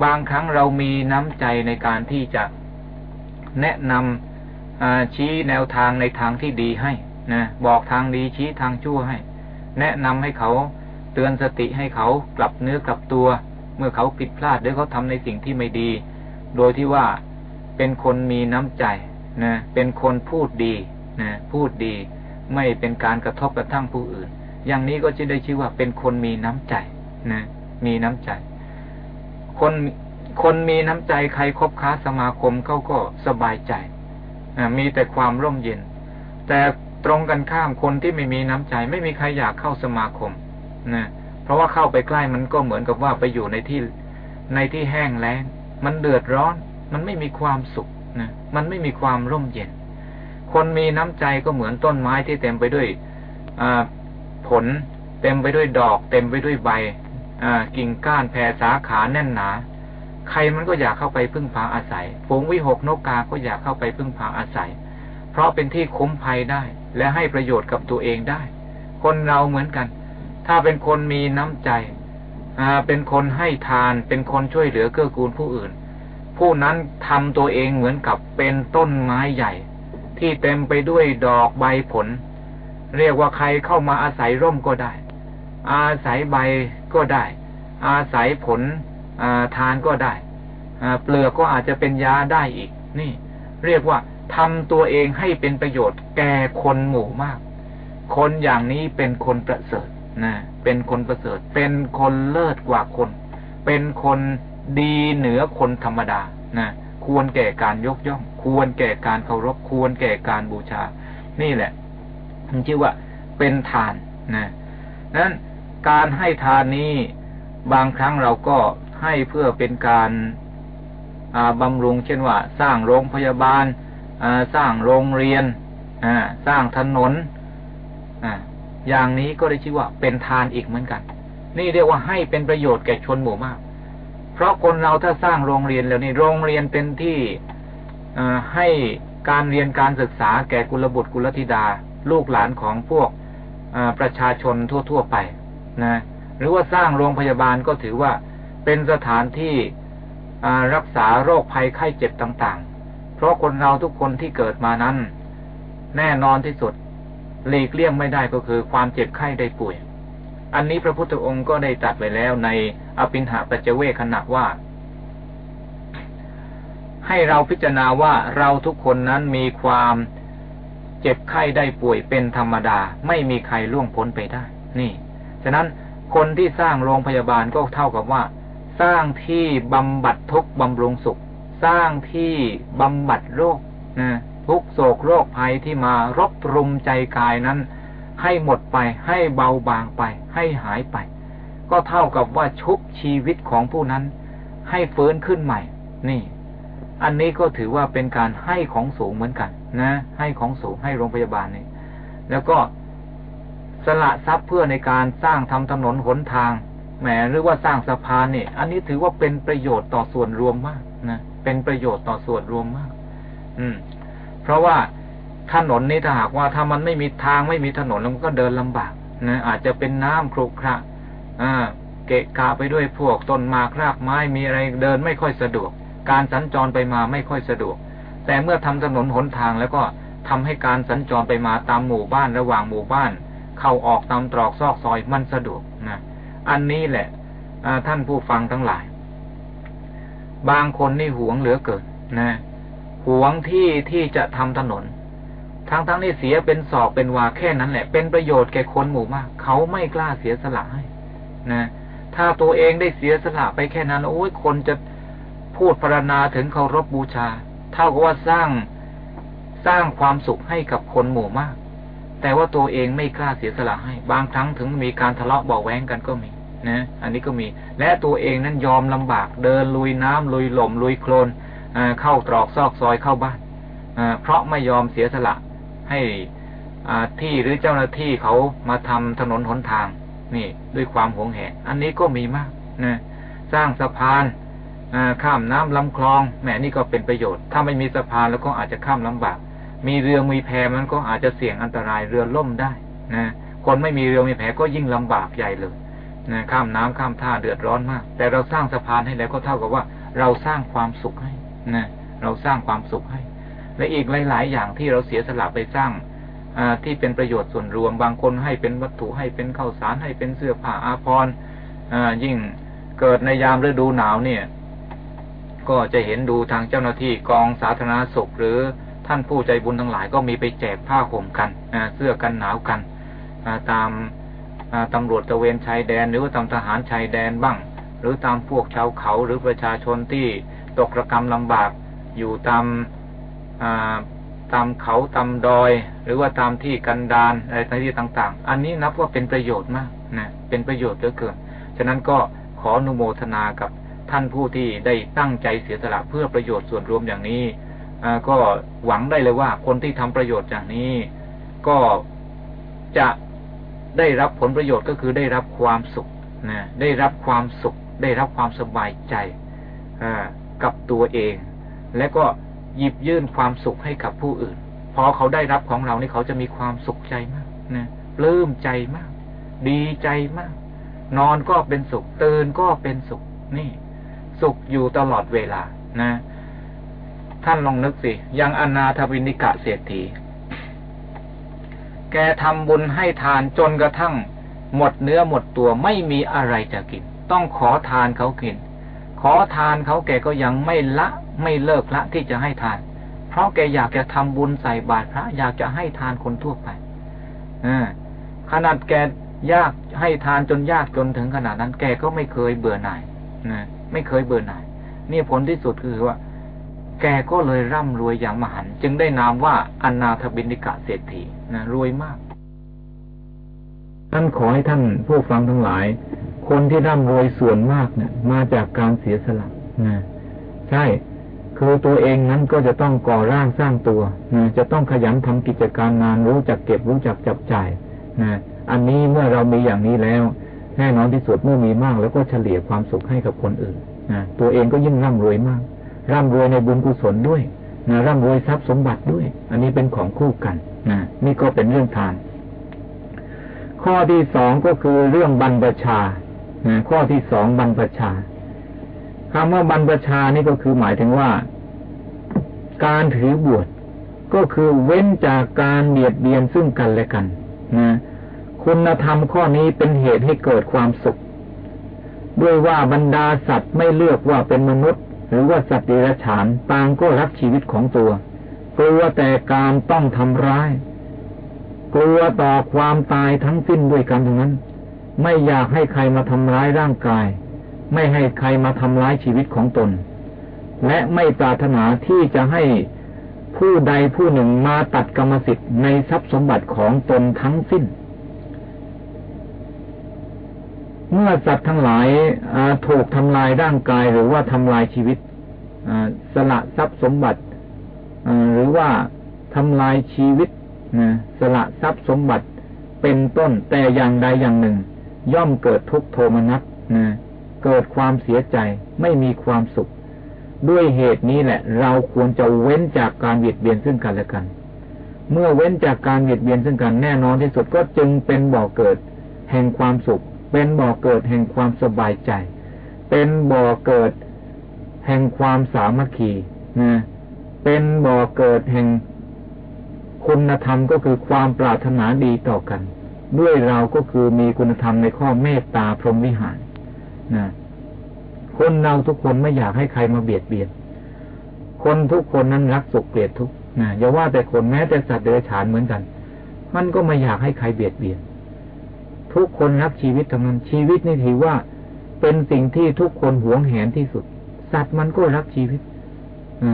บางครั้งเรามีน้ำใจในการที่จะแนะนำชี้แนวทางในทางที่ดีให้นะบอกทางดีชี้ทางชั่วให้ แนะนำให้เขาเตือนสติให้เขากลับเนื้อกลับตัว เมื่อเขาผิดพลาดหรือเขาทำในสิ่งที่ไม่ดี โดยที่ว่าเป็นคนมีน้ำใจนะเป็นคนพูดดีนะพูดดี ไม่เป็นการกระทบกระทั่งผู้อื่น อย่างนี้ก็จะได้ชื่อว่าเป็นคนมีน้ำใจนะมีน้ำใจ คนคนมีน้ำใจใครคบค้าสมาคมเขาก็สบายใจมีแต่ความร่มเย็น แต่ตรงกันข้ามคนที่ไม่มีน้ำใจ ไม่มีใครอยากเข้าสมาคมนะเพราะว่าเข้าไปใกล้มันก็เหมือนกับว่าไปอยู่ในที่ในที่แห้งแล้ง มันเดือดร้อน มันไม่มีความสุขนะมันไม่มีความร่มเย็น คนมีน้ำใจก็เหมือนต้นไม้ที่เต็มไปด้วยผล เต็มไปด้วยดอก เต็มไปด้วยใบกิ่งก้านแผ่สาขาแน่นหนา ใครมันก็อยากเข้าไปพึ่งพาอาศัยฝูงวิหกนกกาก็อยากเข้าไปพึ่งพาอาศัย เพราะเป็นที่คุ้มภัยได้ และให้ประโยชน์กับตัวเองได้ คนเราเหมือนกัน ถ้าเป็นคนมีน้ำใจเป็นคนให้ทานเป็นคนช่วยเหลือเกื้อกูลผู้อื่น ผู้นั้นทำตัวเองเหมือนกับเป็นต้นไม้ใหญ่ ที่เต็มไปด้วยดอกใบผล เรียกว่าใครเข้ามาอาศัยร่มก็ได้ อาศัยใบก็ได้ อาศัยผลทานก็ได้เปลือกก็อาจจะเป็นยาได้อีก นี่ เรียกว่าทำตัวเองให้เป็นประโยชน์แก่คนหมู่มาก คนอย่างนี้เป็นคนประเสริฐนะเป็นคนประเสริฐ เป็นคนเลิศกว่าคน เป็นคนดีเหนือคนธรรมดานะ ควรแก่การยกย่อง ควรแก่การเคารพ ควรแก่การบูชา นี่แหละมันชื่อว่าเป็นทานนะนั้นการให้ทานนี้บางครั้งเราก็ให้เพื่อเป็นการบำรุง เช่นว่า สร้างโรงพยาบาลสร้างโรงเรียนสร้างถนนอย่างนี้ก็ได้ชื่อว่าเป็นทานอีกเหมือนกัน นี่เรียกว่าให้เป็นประโยชน์แก่ชนหมู่มาก เพราะคนเราถ้าสร้างโรงเรียนแล้วนี่โรงเรียนเป็นที่ให้การเรียนการศึกษาแก่กุลบุตรกุลธิดา ลูกหลานของพวกประชาชนทั่ว ๆ ไปนะหรือว่าสร้างโรงพยาบาลก็ถือว่าเป็นสถานที่รักษาโรคภัยไข้เจ็บต่าง ๆ เพราะคนเราทุกคนที่เกิดมานั้น แน่นอนที่สุดหลีกเลี่ยงไม่ได้ก็คือความเจ็บไข้ได้ป่วย อันนี้พระพุทธองค์ก็ได้ตัดไว้แล้วในอภินหาปัจเจเวขณะว่า ให้เราพิจารณาว่าเราทุกคนนั้นมีความเจ็บไข้ได้ป่วยเป็นธรรมดา ไม่มีใครล่วงพ้นไปได้ นี่ ฉะนั้นคนที่สร้างโรงพยาบาลก็เท่ากับว่า สร้างที่บำบัดทุกบำรุงสุข สร้างที่บำบัดโรคนะทุกโศกโรคภัยที่มารบรุมใจกายนั้น ให้หมดไป ให้เบาบางไป ให้หายไป ก็เท่ากับว่าชุบชีวิตของผู้นั้น ให้ฟื้นขึ้นใหม่ นี่ อันนี้ก็ถือว่าเป็นการให้ของสูงเหมือนกัน นะ ให้ของสูงให้โรงพยาบาลนี่แล้วก็สละทรัพย์เพื่อในการสร้างทำถนนหนทางแหมหรือว่าสร้างสะพานนี่อันนี้ถือว่าเป็นประโยชน์ต่อส่วนรวมมากนะเป็นประโยชน์ต่อส่วนรวมมาก อืม เพราะว่า ถนนนี้ถ้าหากว่าถ้ามันไม่มีทางไม่มีถนนมันก็เดินลำบากนะอาจจะเป็นน้ำครุขระอ่าเกะกะไปด้วยพวกต้นมากรากไม้มีอะไรเดินไม่ค่อยสะดวก การสัญจรไปมาไม่ค่อยสะดวก แต่เมื่อทำถนนหนทางแล้วก็ทำให้การสัญจรไปมาตามหมู่บ้านระหว่างหมู่บ้าน เข้าออกตามตรอกซอกซอยมันสะดวกนะอันนี้แหละท่านผู้ฟังทั้งหลาย บางคนนี่หวงเหลือเกินนะหวงที่ที่จะทำถนน ทั้งทั้งนี่เสียเป็นสอบเป็นวาแค่นั้นแหละ เป็นประโยชน์แก่คนหมู่มาก เขาไม่กล้าเสียสละให้ นะ ถ้าตัวเองได้เสียสละไปแค่นั้น โอ้ยคนจะพูดพรรณนาถึงเคารพบบูชา เท่ากับว่าสร้างสร้างความสุขให้กับคนหมู่มาก แต่ว่าตัวเองไม่กล้าเสียสละให้ บางครั้งถึงมีการทะเลาะเบาแวงกันก็มี นะ อันนี้ก็มี และตัวเองนั้นยอมลำบาก เดินลุยน้ำลุยหล่มลุยโคลนเข้าตรอกซอกซอยเข้าบ้านเพราะไม่ยอมเสียสละ ให้ที่หรือเจ้าหน้าที่เขามาทำถนนหนทาง นี่ ด้วยความหวงแหนอันนี้ก็มีมากนะสร้างสะพานข้ามน้ำลำคลองแหมนี่ก็เป็นประโยชน์ ถ้าไม่มีสะพานแล้วก็อาจจะข้ามลำบาก มีเรือมีแพมันก็อาจจะเสี่ยงอันตรายเรือล่มได้นะคนไม่มีเรือมีแพก็ยิ่งลำบากใหญ่เลยนะข้ามน้ำข้ามท่าเดือดร้อนมาก แต่เราสร้างสะพานให้แล้วก็เท่ากับว่า เราสร้างความสุขให้นะเราสร้างความสุขให้ และอีกหลาย ๆ อย่างที่เราเสียสละไปสร้างอที่เป็นประโยชน์ส่วนรวม บางคนให้เป็นวัตถุให้เป็นข้าวสารให้เป็นเสื้อผ้าอาภรณ์ยิ่งเกิดในยามฤดูหนาวเนี่ย ก็จะเห็นดูทางเจ้าหน้าที่กองสาธารณสุข หรือท่านผู้ใจบุญทั้งหลายก็มีไปแจกผ้าห่มกันเสื้อกันหนาวกันตามตำรวจตะเวนชายแดน หรือว่าตามทหารชายแดนบ้าง หรือตามพวกชาวเขาหรือประชาชนที่ตกระกรรมลำบากอยู่ตาม ตามเขาตามดอย หรือว่าตามที่กันดานอะไรที่ต่าง ๆ อันนี้นับว่าเป็นประโยชน์มากนะเป็นประโยชน์เหลือเกินฉะนั้นก็ขออนุโมทนากับท่านผู้ที่ได้ตั้งใจเสียสละเพื่อประโยชน์ส่วนรวมอย่างนี้ก็หวังได้เลยว่าคนที่ทำประโยชน์อย่างนี้ ก็จะได้รับผลประโยชน์ก็คือได้รับความสุขนะได้รับความสุข ได้รับความสบายใจกับตัวเอง และก็ หยิบยื่นความสุขให้กับผู้อื่น พอเขาได้รับของเรานี่เขาจะมีความสุขใจมากนะปลื้มใจมาก ดีใจมาก นอนก็เป็นสุขตื่นก็เป็นสุข นี่ สุขอยู่ตลอดเวลานะ ท่านลองนึกสิ ยังอนาถวินิกะเศรษฐี แกทำบุญให้ทานจนกระทั่ง หมดเนื้อหมดตัวไม่มีอะไรจะกิน ต้องขอทานเขากิน ขอทานเขาแกก็ยังไม่ละไม่เลิกละที่จะให้ทาน เพราะแกอยากจะทำบุญใส่บาตรพระอยากจะให้ทานคนทั่วไปอขนาดแกยากให้ทานจนยากจนถึงขนาดนั้น แกก็ไม่เคยเบื่อหน่ายนะไม่เคยเบื่อหน่ายนี่ผลที่สุดคือว่า แกก็เลยร่ำรวยอย่างมหันจึงได้นามว่าอนาถบินิกะเศรษฐีนะรวยมากท่านขอให้ท่านผู้ฟังทั้งหลาย คนที่ร่ำรวยส่วนมากเนี่ย มาจากการเสียสละนะใช่ คือตัวเองนั้นก็จะต้องก่อร่างสร้างตัวนะจะต้องขยันทำกิจการงานรู้จักเก็บรู้จักจับจ่ายนะอันนี้เมื่อเรามีอย่างนี้แล้ว แน่นอนที่สุดเมื่อมีมาก แล้วก็เฉลี่ยความสุขให้กับคนอื่นนะตัวเองก็ยิ่งร่ำรวยมาก ร่ำรวยในบุญกุศลด้วยนะร่ำรวยทรัพย์สมบัติด้วย อันนี้เป็นของคู่กันนะนี่ก็เป็นเรื่องทาน ข้อที่สองก็คือเรื่องบรรพชา นะข้อที่สองบรรพชาคำว่าบรรพชานี่ก็คือหมายถึงว่า การถือบวชก็คือเว้นจากการเบียดเบียนซึ่งกันและกันนะคุณธรรมข้อนี้เป็นเหตุให้เกิดความสุข ด้วยว่าบรรดาสัตว์ไม่เลือกว่าเป็นมนุษย์ หรือว่าสัตว์เดรัจฉานต่างก็รักชีวิตของตัว กลัวแต่การต้องทำร้าย กลัวต่อความตายทั้งสิ้นด้วยกันทั้งนั้น ไม่อยากให้ใครมาทำร้ายร่างกาย ไม่ให้ใครมาทำร้ายชีวิตของตน และไม่ปรารถนาที่จะให้ผู้ใดผู้หนึ่งมาตัดกรรมสิทธิ์ในทรัพย์สมบัติของตนทั้งสิ้น เมื่อสัตว์ทั้งหลายถูกทำลายร่างกายหรือว่าทำลายชีวิตสละทรัพย์สมบัติหรือว่าทำลายชีวิตสละทรัพย์สมบัติเป็นต้นแต่อย่างใดอย่างหนึ่ง ย่อมเกิดทุกโทมนัสเกิดความเสียใจไม่มีความสุข ด้วยเหตุนี้แหละ เราควรจะเว้นจากการเบียดเบียนซึ่งกันและกัน เมื่อเว้นจากการเบียดเบียนซึ่งกันแน่นอนที่สุดก็จึงเป็นบ่อเกิด แห่งความสุข เป็นบ่อเกิดแห่งความสบายใจ เป็นบ่อเกิด แห่งความสามัคคีนะเป็นบ่อเกิดแห่งคุณธรรมก็คือความปรารถนาดีต่อกัน ด้วยเราก็คือมีคุณธรรมในข้อเมตตาพรหมวิหารนะคนเราทุกคนไม่อยากให้ใครมาเบียดเบียน คนทุกคนนั้นรักสุขเกลียดทุกนะอย่าว่าแต่คนแม้แต่สัตว์เดรัจฉานเหมือนกัน มันก็ไม่อยากให้ใครเบียดเบียน ทุกคนรักชีวิตทั้งนั้นชีวิตนี่ถือว่า เป็นสิ่งที่ทุกคนหวงแหนที่สุด สัตว์มันก็รักชีวิตอ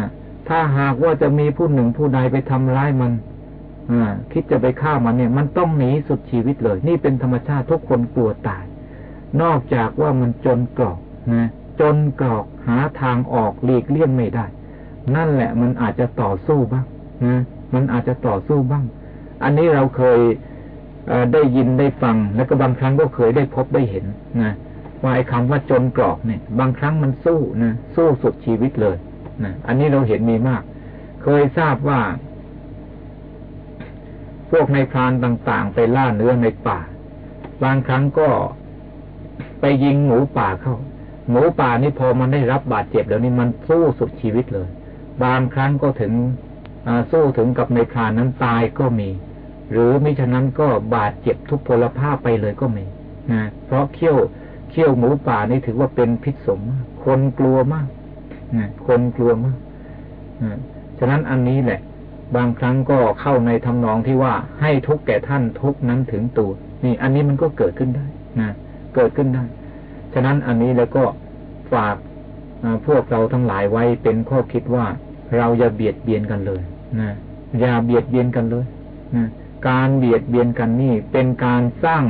ถ้าหากว่าจะมีผู้หนึ่งผู้ใดไปทำร้ายมัน คิดจะไปฆ่ามันเนี่ย มันต้องหนีสุดชีวิตเลย นี่เป็นธรรมชาติทุกคนกลัวตาย นอกจากว่ามันจนกรอกนะจนกรอกหาทางออกหลีกเลี่ยงไม่ได้ นั่นแหละมันอาจจะต่อสู้บ้างนะมันอาจจะต่อสู้บ้าง อันนี้เราเคยได้ยินได้ฟัง แล้วก็บางครั้งก็เคยได้พบได้เห็นนะว่าไอ้คำว่าจนกรอกเนี่ย บางครั้งมันสู้นะสู้สุดชีวิตเลยนะอันนี้เราเห็นมีมาก เคยทราบว่า พวกในพรานต่างๆ ไปล่าเนื้อในป่า บางครั้งก็ไปยิงหมูป่าเข้า หมูป่านี่พอมันได้รับบาดเจ็บแล้วนี่มันสู้สุดชีวิตเลย บางครั้งก็ถึงสู้ถึงกับในครานนั้นตายก็มี หรือมิฉะนั้นก็บาดเจ็บทุกพลภาพไปเลยก็มีนะเพราะเขี้ยวเขี้ยวหมูป่านี่ถือว่าเป็นพิษสมคนกลัวมากนะคนกลัวมากนะฉะนั้นอันนี้แหละ บางครั้งก็เข้าในทำนองที่ว่าให้ทุกแก่ท่านทุกนั้นถึงตัวนี่ อันนี้มันก็เกิดขึ้นได้นะเกิดขึ้นได้ ฉะนั้นอันนี้แล้วก็ฝากพวกเราทั้งหลายไว้เป็นข้อคิดว่าเราอย่าเบียดเบียนกันเลยนะอย่าเบียดเบียนกันเลยนะการเบียดเบียนกันนี่เป็นการสร้าง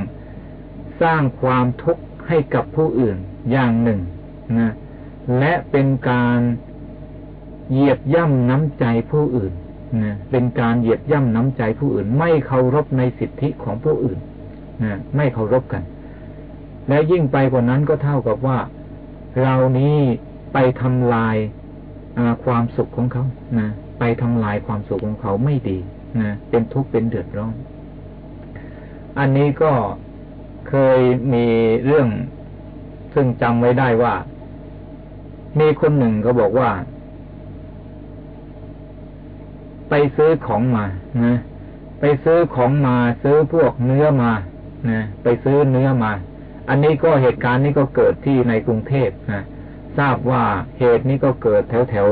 สร้างความทุกข์ให้กับผู้อื่นอย่างหนึ่งนะและเป็นการเหยียบย่ำน้ำใจผู้อื่น เป็นการเหยียบย่ำน้ำใจผู้อื่น ไม่เคารพในสิทธิของผู้อื่นนะไม่เคารพกัน และยิ่งไปกว่านั้นก็เท่ากับว่า เรานี้ไปทำลายความสุขของเขานะไปทำลายความสุขของเขาไม่ดีนะเป็นทุกข์เป็นเดือดร้อน อันนี้ก็เคยมีเรื่องซึ่งจำไว้ได้ว่า มีคนหนึ่งเขาบอกว่า ไปซื้อของมานะไปซื้อของมาซื้อพวกเนื้อมานะไปซื้อเนื้อมา อันนี้ก็เหตุการณ์นี้ก็เกิดที่ในกรุงเทพนะทราบว่าเหตุนี้ก็เกิดแถวแถว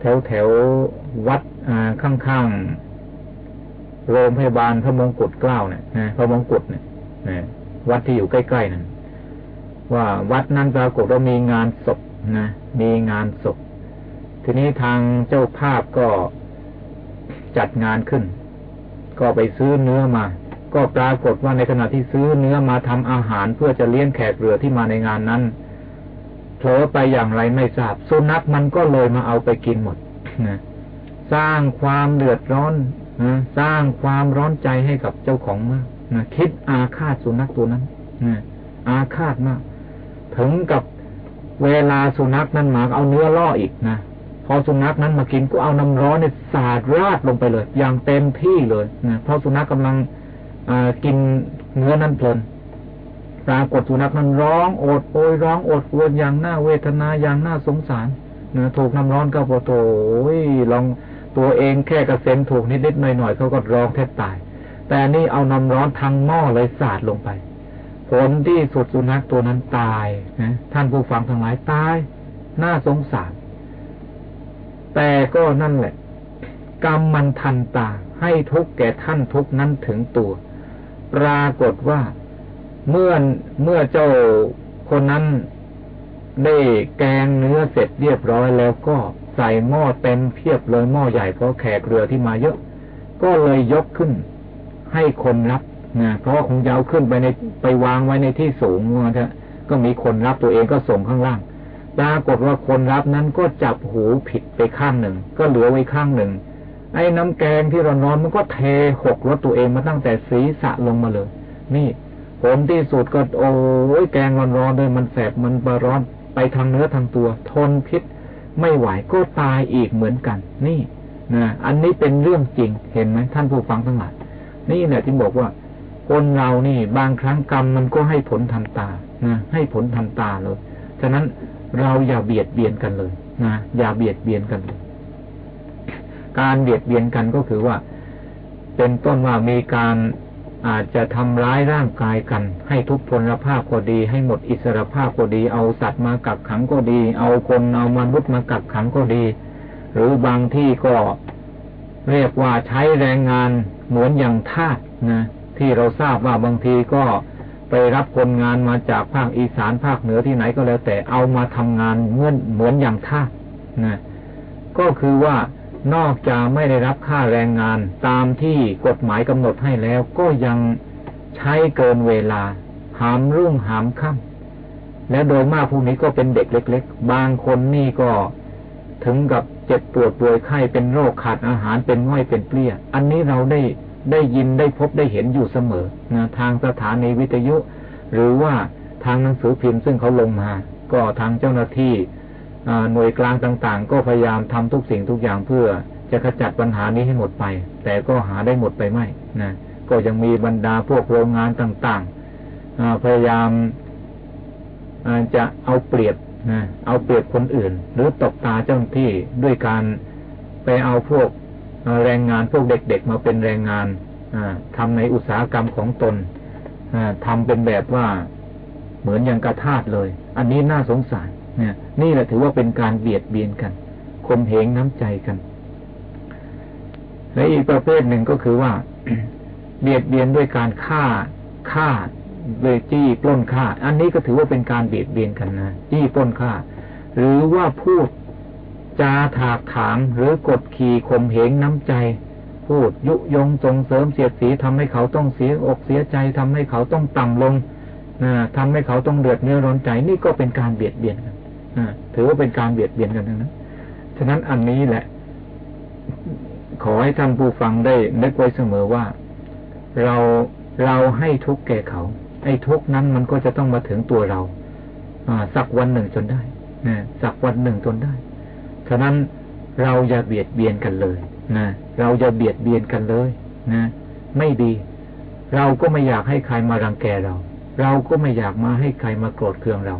แถวแถววัดข้างๆโรงพยาบาลพระมงกุฎเกล้าเนี่ยนะพระมงกุฎเนี่ยนะวัดที่อยู่ใกล้ๆนั่นว่าวัดนั้นปรากฏว่ามีงานศพนะมีงานศพ ทีนี้ทางเจ้าภาพก็จัดงานขึ้น ก็ไปซื้อเนื้อมา ก็ปรากฏว่าในขณะที่ซื้อเนื้อมาทำอาหารเพื่อจะเลี้ยงแขกเรือที่มาในงานนั้นเผลอไปอย่างไรไม่ทราบสุนัขมันก็เลยมาเอาไปกินหมดนะสร้างความเดือดร้อนนะสร้างความร้อนใจให้กับเจ้าของมากนะคิดอาฆาตสุนัขตัวนั้นนะอาฆาตมาก ถึงกับเวลาสุนัขนั้นมาเอาเนื้อล่ออีกนะ พอสุนัขนั้นมากินก็เอาน้ำร้อนเนี่ยสาดราดลงไปเลย อย่างเต็มที่เลยนะเพราะสุนัขกำลังกินเนื้อนั้นเพลินปรากฏสุนัขนั้นร้องโอดโอยร้องโอดโวยอย่างน่าเวทนาอย่างน่าสงสารนะถูกน้ำร้อนก็พอโถยลองตัวเองแค่กระเซ็นถูกนิดๆหน่อยๆเขาก็ร้องแทบตาย แต่นี่เอาน้ำร้อนทางหม้อเลยสาดลงไป ผลที่สุดสุนัขตัวนั้นตายนะท่านผู้ฟังทั้งหลายตาย น่าสงสาร แต่ก็นั่นแหละ กรรมมันทันตาให้ทุกแก่ท่านทุกนั้นถึงตัว ปรากฏว่าเมื่อเมื่อเจ้าคนนั้นได้แกงเนื้อเสร็จเรียบร้อยแล้วก็ใส่หม้อเต็มเพียบเลยหม้อใหญ่เพราะแขกเรือที่มาเยอะ ก็เลยยกขึ้น ให้คนรับนะเพราะคงยาวขึ้นไปในไปวางไว้ในที่สูงนะก็มีคนรับตัวเองก็ส่งข้างล่าง ปรากฏว่าคนรับนั้นก็จับหูผิดไปข้างหนึ่ง ก็เหลือไว้ข้างหนึ่ง ไอ้น้ำแกงที่ร้อนๆมันก็เทหกรถตัวเองมาตั้งแต่ศีรษะลงมาเลย นี่ผลที่สุดก็โอ้ยแกงร้อนๆเลยมันแสบมันบาร้อนไปทางเนื้อทางตัว ทนพิษ ไม่ไหวก็ตายอีกเหมือนกัน นี่นะอันนี้เป็นเรื่องจริงเห็นไหมท่านผู้ฟังทั้งหลายนี่แหละที่บอกว่า คนเรานี่ บางครั้งกรรมมันก็ให้ผลทันตานะให้ผลทันตาเลยฉะนั้น เราอย่าเบียดเบียนกันเลยนะอย่าเบียดเบียนกันเลยการเบียดเบียนกันก็คือว่า เป็นต้นว่ามีการอาจจะทำร้ายร่างกายกัน ให้ทุกพลภาพก็ดี ให้หมดอิสรภาพก็ดี เอาสัตว์มากักขังก็ดี เอาคนเอามนุษย์มากักขังก็ดี หรือบางที่ก็เรียกว่าใช้แรงงานเหมือนอย่างทาสนะที่เราทราบว่าบางทีก็ ไปรับคนงานมาจากภาคอีสานภาคเหนือที่ไหนก็แล้ว แต่เอามาทำงานเหมือนเหมือนอย่างท่านะก็คือว่านอกจากไม่ได้รับค่าแรงงานตามที่กฎหมายกำหนดให้แล้ว ก็ยังใช้เกินเวลา หามรุ่งหามค่ำและโดยมากพวกนี้ก็เป็นเด็กเล็ก ๆ บางคนนี่ก็ถึงกับเจ็บปวดป่วยไข้เป็นโรคขาดอาหารเป็นง่อยเป็นเปลี้ย อันนี้เราได้ ได้ยินได้พบได้เห็นอยู่เสมอนะทางสถานีวิทยุ หรือว่าทางหนังสือพิมพ์ซึ่งเขาลงมา ก็ทางเจ้าหน้าที่หน่วยกลางต่างๆ ก็พยายามทำทุกสิ่งทุกอย่างเพื่อจะขจัดปัญหานี้ให้หมดไป แต่ก็หาได้หมดไปไม่นะก็ยังมีบรรดาพวกโรงงานต่างๆพยายามจะเอาเปรียบนะเอาเปรียบคนอื่น หรือตบตาเจ้าหน้าที่ด้วยการไปเอาพวก แรงงานพวกเด็กๆมาเป็นแรงงานทำในอุตสาหกรรมของตนทำเป็นแบบว่าเหมือนอย่างกระทาดเลย อันนี้น่าสงสารเนี่ยนี่แหละถือว่าเป็นการเบียดเบียนกันคมเหงน้ำใจกัน และอีกประเภทหนึ่งก็คือว่า เบียดเบียนด้วยการฆ่าฆ่าเวจี้ปล้นฆ่า อันนี้ก็ถือว่าเป็นการเบียดเบียนกันนะจี้ปล้นฆ่า หรือว่าพูด จาถากถางหรือกดขี่ข่มเหงน้ำใจ พูดยุยงส่งเสริมเสียดสีทำให้เขาต้องเสียอกเสียใจทำให้เขาต้องต่ำลงนะทำให้เขาต้องเดือดเนื้อร้อนใจนี่ก็เป็นการเบียดเบียนกันถือว่าเป็นการเบียดเบียนกันทั้งนั้นฉะนั้นอันนี้แหละ ขอให้ท่านผู้ฟังได้นึกไว้เสมอว่า เราเราให้ทุกแก่เขา ไอ้ทุกนั้นมันก็จะต้องมาถึงตัวเราสักวันหนึ่งจนได้นะสักวันหนึ่งจนได้ ฉะนั้นเราอย่าเบียดเบียนกันเลยนะเราอย่าเบียดเบียนกันเลยนะ ไม่ดี เราก็ไม่อยากให้ใครมารังแกเรา เราก็ไม่อยากมาให้ใครมาโกรธเคืองเรา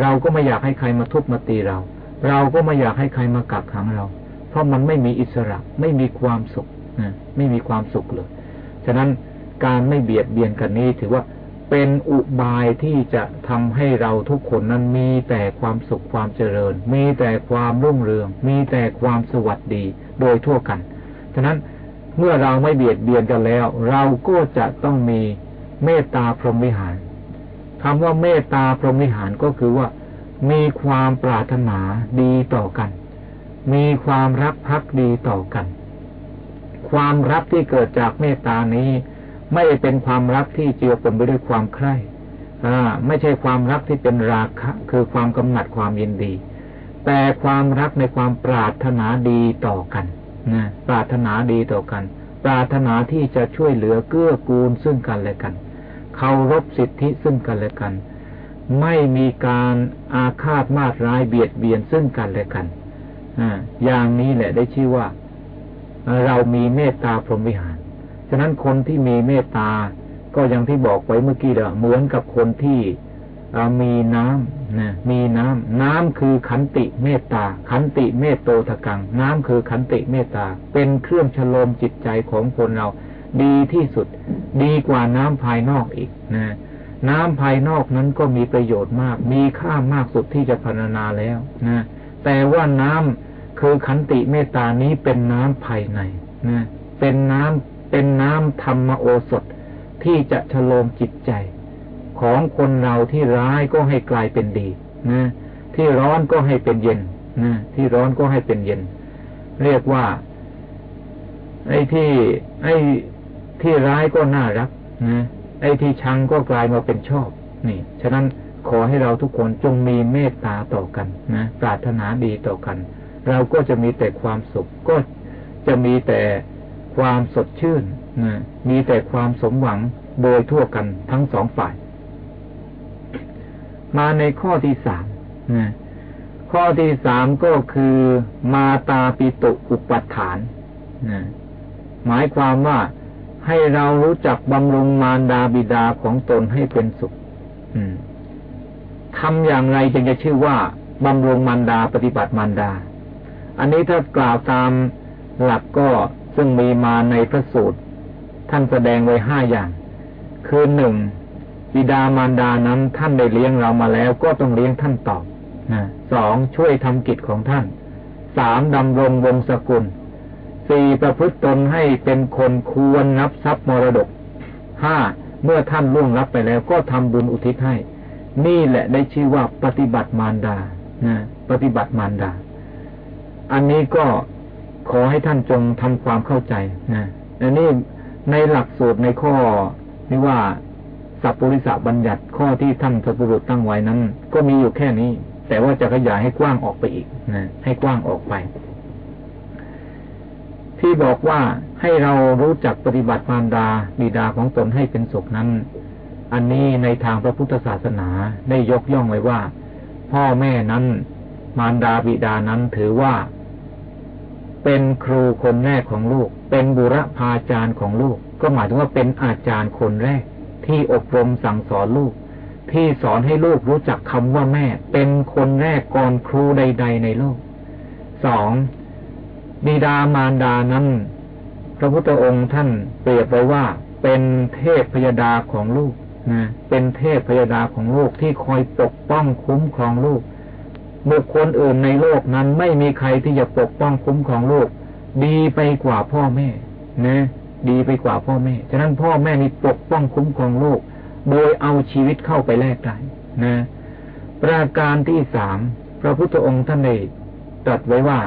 เราก็ไม่อยากให้ใครมาทุบมาตีเรา เราก็ไม่อยากให้ใครมากักขังเรา เพราะมันไม่มีอิสระไม่มีความสุขนะไม่มีความสุขเลย ฉะนั้นการไม่เบียดเบียนกันนี้ถือว่า เป็นอุบายที่จะทำให้เราทุกคนนั้นมีแต่ความสุขความเจริญ มีแต่ความรุ่งเรือง มีแต่ความสวัสดีโดยทั่วกัน ฉะนั้นเมื่อเราไม่เบียดเบียนกันแล้ว เราก็จะต้องมีเมตตาพรหมวิหารคำว่าเมตตาพรหมวิหารก็คือว่า มีความปรารถนาดีต่อกัน มีความรักพักดีต่อกัน ความรักที่เกิดจากเมตตานี้ ไม่เป็นความรักที่เจือปนไปด้วยความใคร่อ่าไม่ใช่ความรักที่เป็นราคะ คือความกำหนัดความยินดี แต่ความรักในความปรารถนาดีต่อกันนะปรารถนาดีต่อกัน ปรารถนาที่จะช่วยเหลือเกื้อกูลซึ่งกันและกันเคารพสิทธิซึ่งกันและกัน ไม่มีการอาฆาตมาตร้ายเบียดเบียนซึ่งกันและกันอ่าอย่างนี้แหละได้ชื่อว่า เรามีเมตตาพรหมวิหาร ฉะนั้นคนที่มีเมตตา ก็อย่างที่บอกไว้เมื่อกี้เด้อเหมือนกับคนที่มีน้ำนะมีน้ำน้ำคือขันติเมตตา ขันติเมตโตทกัง น้ำคือขันติเมตตา เป็นเครื่องชโลมจิตใจของคนเรา ดีที่สุด ดีกว่าน้ำภายนอกอีกนะน้ำภายนอกนั้นก็มีประโยชน์มาก มีค่ามากสุดที่จะพรรณนาแล้วนะแต่ว่าน้ำคือขันติเมตตานี้เป็นน้ำภายในนะเป็นน้ำ เป็นน้ำธรรมโอสถที่จะชโลมจิตใจ ของคนเราที่ร้ายก็ให้กลายเป็นดีนะที่ร้อนก็ให้เป็นเย็นนะที่ร้อนก็ให้เป็นเย็น เรียกว่า ไอ้ที่ ไอ้ที่ร้ายก็น่ารักนะไอ้ที่ชังก็กลายมาเป็นชอบ นี่ ฉะนั้นขอให้เราทุกคนจงมีเมตตาต่อกันนะปรารถนาดีต่อกัน เราก็จะมีแต่ความสุขก็จะมีแต่ ความสดชื่นนะมีแต่ความสมหวังโดยทั่วกันทั้งสองฝ่าย มาในข้อที่สามนะข้อที่สามก็คือมาตาปิตุอุปัฏฐานนะหมายความว่าให้เรารู้จักบำรุงมารดาบิดาของตนให้เป็นสุขทำอย่างไรจึงจะชื่อว่าบำรุงมารดาปฏิบัติมารดา อันนี้ถ้ากล่าวตามหลักก็ ซึ่งมีมาในพระสูตร ท่านแสดงไว้ห้าอย่าง คือหนึ่งบิดามารดานั้นท่านได้เลี้ยงเรามาแล้ว ก็ต้องเลี้ยงท่านตอบนะสองช่วยทำกิจของท่านสามดำรงวงศกุลสี่ประพฤติตนให้เป็นคนควรนับทรัพย์มรดกห้าเมื่อท่านล่วงรับไปแล้ว ก็ทำบุญอุทิศให้ นี่แหละได้ชื่อว่าปฏิบัติมารดานะปฏิบัติมารดา อันนี้ก็ ขอให้ท่านจงทำความเข้าใจนะอันนี้ในหลักสูตรในข้อนี้ว่าสัพปริสะบัญญัติข้อที่ท่านสัพพุรุษตั้งไว้นั้น ก็มีอยู่แค่นี้ แต่ว่าจะขยายให้กว้างออกไปอีกนะให้กว้างออกไป ที่บอกว่าให้เรารู้จักปฏิบัติมารดาบิดาของตนให้เป็นสุขนั้น อันนี้ในทางพระพุทธศาสนาได้ยกย่องไว้ว่า พ่อแม่นั้น มารดาบิดานั้นถือว่า เป็นครูคนแรกของลูก เป็นบุรพาจารย์ของลูก ก็หมายถึงว่าเป็นอาจารย์คนแรก ที่อบรมสั่งสอนลูก ที่สอนให้ลูกรู้จักคำว่าแม่ เป็นคนแรกก่อนครูใด ๆ ในโลกสองบิดามารดานั้น พระพุทธองค์ท่านเปรียบไว้ว่า เป็นเทพพยาดาของลูกนะเป็นเทพพยาดาของลูกที่คอยปกป้องคุ้มครองลูก บุคคลอื่นในโลกนั้นไม่มีใครที่จะปกป้องคุ้มครองลูก ดีไปกว่าพ่อแม่นะดีไปกว่าพ่อแม่ ฉะนั้นพ่อแม่นี่ปกป้องคุ้มครองลูก โดยเอาชีวิตเข้าไปแลกได้นะ ประการที่สามพระพุทธองค์ท่านได้ตรัสไว้ว่า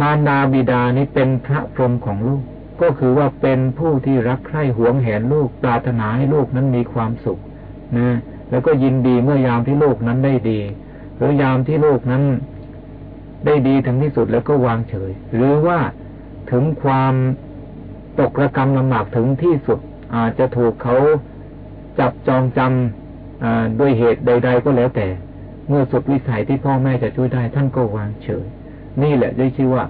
มารดาบิดานี้เป็นพระพรหมของลูก ก็คือว่าเป็นผู้ที่รักใคร่หวงแหนลูกปรารถนาให้ลูกนั้นมีความสุขนะแล้วก็ยินดีเมื่อยามที่ลูกนั้นได้ดี หรือยามที่ลูกนั้น ได้ดีถึงที่สุดแล้วก็วางเฉย หรือว่าถึงความตกระกรรมลำบากถึงที่สุด อาจจะถูกเขาจับจองจำด้วยเหตุใด ๆ ก็แล้วแต่ เมื่อสุดวิสัยที่พ่อแม่จะช่วยได้ท่านก็วางเฉย นี่แหละได้ชื่อว่า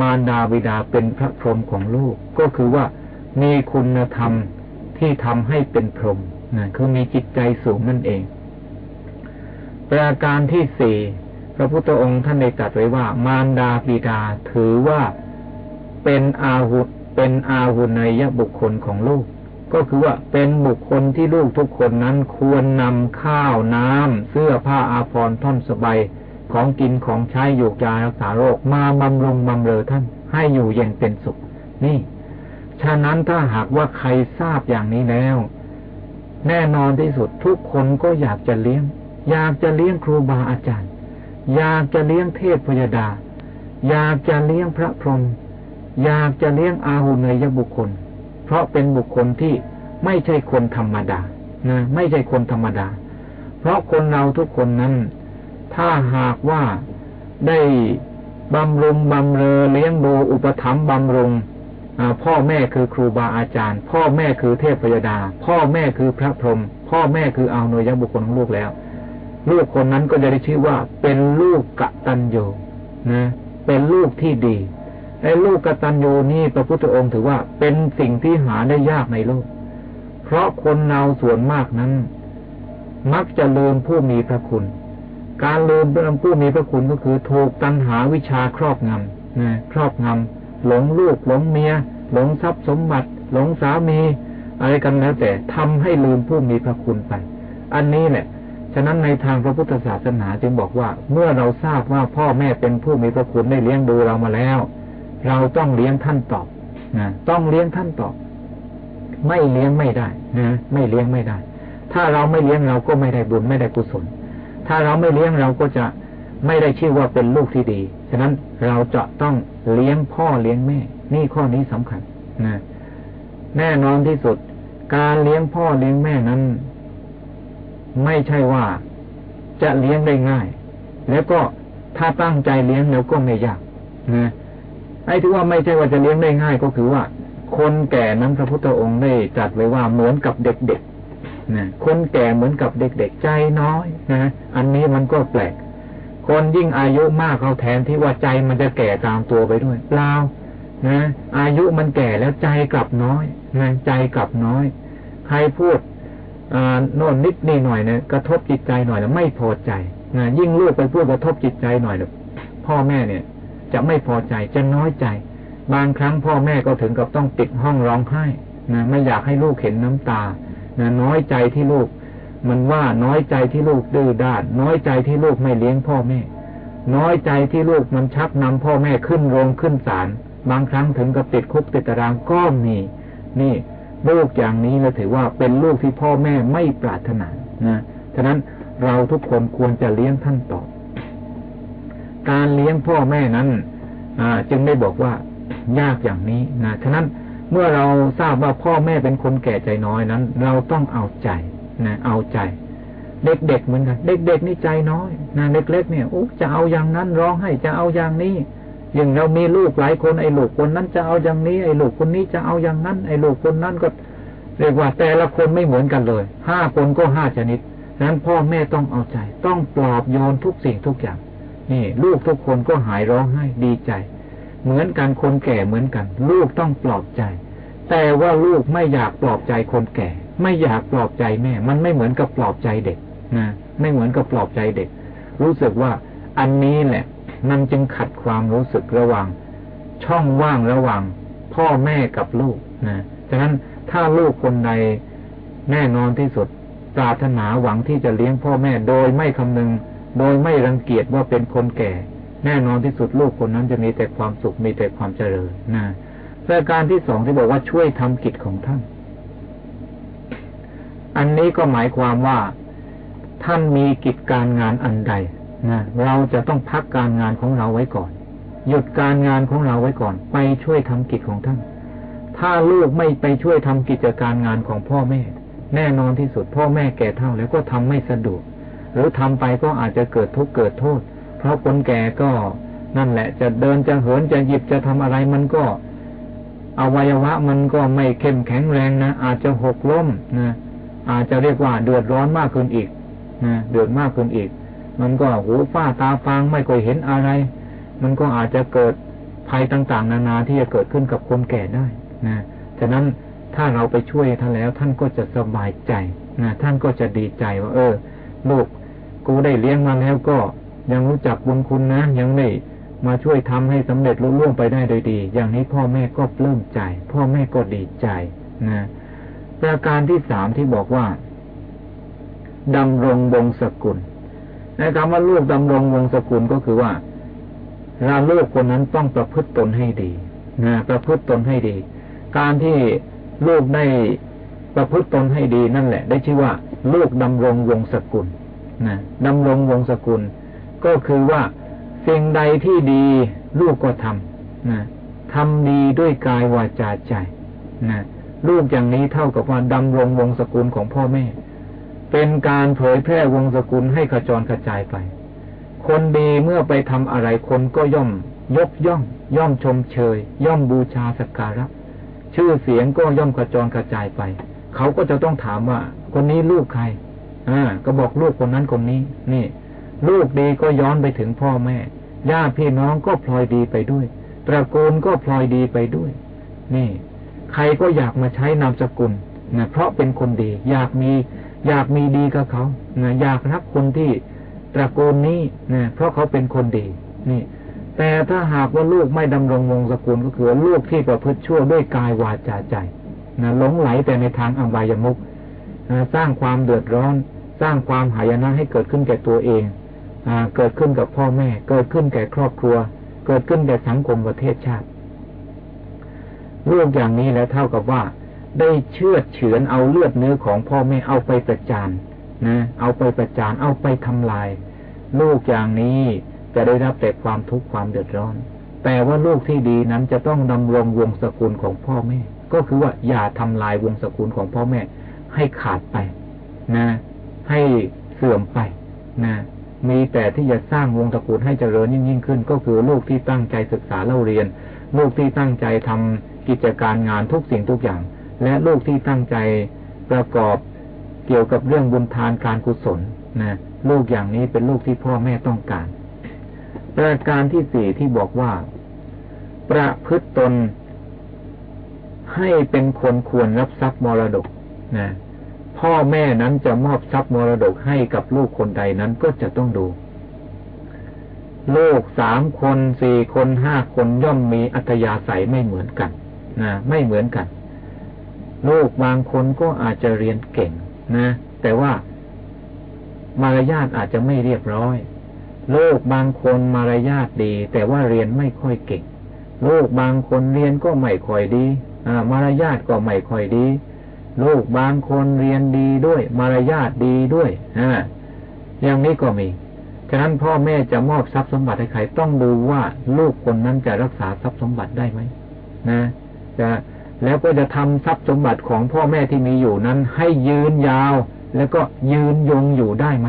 มารดาบิดาเป็นพระพรหมของลูกก็คือว่ามีคุณธรรมที่ทำให้เป็นพรหมนะคือมีจิตใจสูงนั่นเอง ประการที่สี่พระพุทธองค์ท่านได้ตรัสไว้ว่า มารดาบิดาถือว่าเป็นอาวุเป็นอาหุนยบุคคลของลูก ก็คือว่าเป็นบุคคลที่ลูกทุกคนนั้นควรนำข้าวน้ำเสื้อผ้าอาภรณ์ท่อนสบายของกินของใช้อยู่ยารักษาโรคมาบำรุงบำเรอท่าน ให้อยู่เย็นเป็นสุข นี่ ฉะนั้นถ้าหากว่าใครทราบอย่างนี้แล้ว แน่นอนที่สุดทุกคนก็อยากจะเลี้ยง อยากจะเลี้ยงครูบาอาจารย์ อยากจะเลี้ยงเทพพยดา อยากจะเลี้ยงพระพรหมอยากจะเลี้ยงอาหุเนยบุคคล เพราะเป็นบุคคลที่ไม่ใช่คนธรรมดานะไม่ใช่คนธรรมดา เพราะคนเราทุกคนนั้น ถ้าหากว่าได้บำรุงบำเรอเลี้ยงดูอุปถัมภ์บำรุงพ่อแม่คือครูบาอาจารย์ พ่อแม่คือเทพพยดา พ่อแม่คือพระพรหมพ่อแม่คือเอาโนยบุคคลของลูกแล้ว ลูกคนนั้นก็จะได้ชื่อว่า เป็นลูกกะตัญญูนะ เป็นลูกที่ดีไอ้ลูกกตัญญูนี่พระพุทธองค์ถือว่าเป็นสิ่งที่หาได้ยากในโลก เพราะคนเราส่วนมากนั้น มักจะลืมผู้มีพระคุณ การลืมผู้มีพระคุณก็คือถูกตัณหาวิชาครอบงำนะครอบงำหลงลูกหลงเมีย หลงทรัพย์สมบัติ หลงสามี อะไรกันแล้วแต่ทำให้ลืมผู้มีพระคุณไป อันนี้แหละ ฉะนั้นในทางพระพุทธศาสนาจึงบอกว่า เมื่อเราทราบว่าพ่อแม่เป็นผู้มีพระคุณได้เลี้ยงดูเรามาแล้ว เราต้องเลี้ยงท่านตอบนะต้องเลี้ยงท่านตอบ ไม่เลี้ยงไม่ได้นะไม่เลี้ยงไม่ได้ ถ้าเราไม่เลี้ยงเราก็ไม่ได้บุญไม่ได้กุศล ถ้าเราไม่เลี้ยงเราก็จะไม่ได้ชื่อว่าเป็นลูกที่ดี ฉะนั้นเราจะต้องเลี้ยงพ่อเลี้ยงแม่ นี่ข้อนี้สำคัญนะแน่นอนที่สุด การเลี้ยงพ่อเลี้ยงแม่นั้น ไม่ใช่ว่าจะเลี้ยงได้ง่าย แล้วก็ถ้าตั้งใจเลี้ยงแล้วก็ไม่ยากนะไอ้ที่ว่าไม่ใช่ว่าจะเลี้ยงได้ง่ายก็คือว่า คนแก่นั้นพระพุทธองค์ได้จัดไว้ว่าเหมือนกับเด็กๆนะคนแก่เหมือนกับเด็กๆใจน้อยนะอันนี้มันก็แปลก คนยิ่งอายุมากเขาแทนที่ว่าใจมันจะแก่ตามตัวไปด้วยเปล่านะอายุมันแก่แล้วใจกลับน้อยนะใจกลับน้อย ใครพูด โน่นนิดนี่หน่อยเนะกระทบจิตใจหน่อยนะไม่พอใจนะยิ่งลูกไปพูดกระทบจิตใจหน่อยนะพ่อแม่เนี่ย จะไม่พอใจจะน้อยใจ บางครั้งพ่อแม่ก็ถึงกับต้องปิดห้องร้องไห้นะไม่อยากให้ลูกเห็นน้ำตานะน้อยใจที่ลูก มันว่าน้อยใจที่ลูกดื้อด้าน น้อยใจที่ลูกไม่เลี้ยงพ่อแม่ น้อยใจที่ลูกมันชักนำพ่อแม่ขึ้นโรงขึ้นศาลบางครั้งถึงกับติดคุกติดตารางก็มี นี่ ลูกอย่างนี้เราถือว่าเป็นลูกที่พ่อแม่ไม่ปรารถนานะฉะนั้นเราทุกคนควรจะเลี้ยงท่านต่อ การเลี้ยงพ่อแม่นั้นจึงได้บอกว่ายากอย่างนี้นะฉะนั้นเมื่อเราทราบว่าพ่อแม่เป็นคนแก่ใจน้อยนั้น เราต้องเอาใจนะเอาใจ เด็กๆเหมือนกัน เด็กๆนี่ใจน้อยนะเล็กๆเนี่ยโอ้จะเอาอย่างนั้นร้องให้จะเอาอย่างนี้ อย่างเรามีลูกหลายคนไอ้ลูกคนนั้นจะเอาอย่างนี้ไอ้ลูกคนนี้จะเอาอย่างนั้น ไอ้ลูกคนนั้นก็เรียกว่าแต่ละคนไม่เหมือนกันเลยห้าคนก็ห้าชนิดนั้นพ่อแม่ต้องเอาใจ ต้องปลอบโยนทุกสิ่งทุกอย่าง นี่ ลูกทุกคนก็หายร้องไห้ดีใจ เหมือนกันคนแก่เหมือนกัน ลูกต้องปลอบใจ แต่ว่าลูกไม่อยากปลอบใจคนแก่ ไม่อยากปลอบใจแม่ มันไม่เหมือนกับปลอบใจเด็กนะไม่เหมือนกับปลอบใจเด็ก รู้สึกว่าอันนี้แหละ มันจึงขัดความรู้สึกระหว่าง ช่องว่างระหว่าง พ่อแม่กับลูกนะฉะนั้นถ้าลูกคนใดแน่นอนที่สุดปรารถนาหวังที่จะเลี้ยงพ่อแม่โดยไม่คำนึง โดยไม่รังเกียจว่าเป็นคนแก่ แน่นอนที่สุดลูกคนนั้นจะมีแต่ความสุขมีแต่ความเจริญนะประการที่สองที่บอกว่าช่วยทำกิจของท่าน อันนี้ก็หมายความว่า ท่านมีกิจการงานอันใด นะเราจะต้องพักการงานของเราไว้ก่อน หยุดการงานของเราไว้ก่อน ไปช่วยทำกิจของท่าน ถ้าลูกไม่ไปช่วยทำกิจการงานของพ่อแม่ แน่นอนที่สุดพ่อแม่แก่เท่าแล้วก็ทำไม่สะดวก หรือทำไปก็อาจจะเกิดทุกข์เกิดโทษ เพราะคนแก่ก็นั่นแหละ จะเดินจะเหินจะหยิบจะทำอะไรมันก็อวัยวะมันก็ไม่เข้มแข็งแรงนะอาจจะหกล้มนะอาจจะเรียกว่าเดือดร้อนมากขึ้นอีกนะเดือดมากขึ้นอีก มันก็หูฟ้าตาฟางไม่ค่อยเห็นอะไร มันก็อาจจะเกิดภัยต่างๆ นานาที่จะเกิดขึ้นกับคนแก่ได้นะฉะนั้นถ้าเราไปช่วยท่านแล้ว ท่านก็จะสบายใจนะท่านก็จะดีใจว่า เออ ลูกกูได้เลี้ยงมาแล้วก็ยังรู้จักบุญคุณนะ ยังได้มาช่วยทำให้สำเร็จลุล่วงไปได้โดยดี อย่างนี้พ่อแม่ก็ปลื้มใจ พ่อแม่ก็ดีใจนะประการที่สามที่บอกว่าดำรงวงศกุล ในคำว่าลูกดำรงวงศกุลก็คือว่าเราลูกคนนั้นต้องประพฤติตนให้ดีนะประพฤติตนให้ดี การที่ลูกได้ประพฤติตนให้ดีนั่นแหละ ได้ชื่อว่า ลูกดำรงวงศกุลนะดำรงวงศกุล ก็คือว่าสิ่งใดที่ดีลูกก็ทำนะทำดีด้วยกายวาจาใจนะลูกอย่างนี้เท่ากับว่าดำรงวงศกุลของพ่อแม่ เป็นการเผยแพร่วงศกุลให้ขจรกระจายไป คนดีเมื่อไปทำอะไรคนก็ย่อม ยกย่อง ย่อมชมเชย ย่อมบูชาสักการะ ชื่อเสียงก็ย่อมกระจรกระจายไป เขาก็จะต้องถามว่า คนนี้ลูกใคร อ่า ก็บอกลูกคนนั้นคนนี้ นี่ ลูกดีก็ย้อนไปถึงพ่อแม่ญาติพี่น้องก็พลอยดีไปด้วย ตระกูลก็พลอยดีไปด้วย นี่ ใครก็อยากมาใช้นามสกุลนะเพราะเป็นคนดี อยากมี อยากมีดีกับเขานะอยากรักคนที่ตระกูลนี้นะเพราะเขาเป็นคนดี นี่ แต่ถ้าหากว่าลูกไม่ดำรงวงศกุลก็คือลูกที่ประพฤติชั่วด้วยกายวาจาใจนะหลงไหลแต่ในทางอบายมุกนะสร้างความเดือดร้อน สร้างความหายนะให้เกิดขึ้นแก่ตัวเองอเกิดขึ้นกับพ่อแม่ เกิดขึ้นแก่ครอบครัว เกิดขึ้นแก่สังคมประเทศชาติลูกอย่างนี้แล้วเท่ากับว่า ได้เชื่อเฉือนเอาเลือดเนื้อของพ่อแม่เอาไปประจานนะเอาไปประจานเอาไปทำลาย ลูกอย่างนี้จะได้รับแต่ความทุกข์ความเดือดร้อน แต่ว่าลูกที่ดีนั้นจะต้องดำรงวงศกุลของพ่อแม่ ก็คือว่าอย่าทำลายวงศกุลของพ่อแม่ ให้ขาดไปนะ ให้เสื่อมไปนะมีแต่ที่จะสร้างวงตระกูลให้เจริญยิ่งยิ่งขึ้น ก็คือลูกที่ตั้งใจศึกษาเล่าเรียน ลูกที่ตั้งใจทำกิจการงานทุกสิ่งทุกอย่าง และลูกที่ตั้งใจประกอบเกี่ยวกับเรื่องบุญทานการกุศลนะลูกอย่างนี้เป็นลูกที่พ่อแม่ต้องการประการที่สี่ที่บอกว่า ประพฤตตนให้เป็นคนควรรับทรัพย์มรดกนะพ่อแม่นั้นจะมอบทรัพย์มรดกให้กับลูกคนใดนั้นก็จะต้องดู ลูกสามคนสี่คนห้าคนย่อมมีอัธยาศัยไม่เหมือนกันนะไม่เหมือนกัน ลูกบางคนก็อาจจะเรียนเก่งนะ แต่ว่ามารยาทอาจจะไม่เรียบร้อยลูกบางคนมารยาทดี แต่ว่าเรียนไม่ค่อยเก่งลูกบางคนเรียนก็ไม่ค่อยดีมารยาทก็ไม่ค่อยดีลูกบางคนเรียนดีด้วย มารยาทดีด้วยอ่าอย่างนี้ก็มีฉะนั้นพ่อแม่จะมอบทรัพย์สมบัติให้ใครต้องดูว่าลูกคนนั้นจะรักษาทรัพย์สมบัติได้ไหมนะ จะ แล้วก็จะทำทรัพย์สมบัติของพ่อแม่ที่มีอยู่นั้น ให้ยืนยาว แล้วก็ยืนยงอยู่ได้ไหม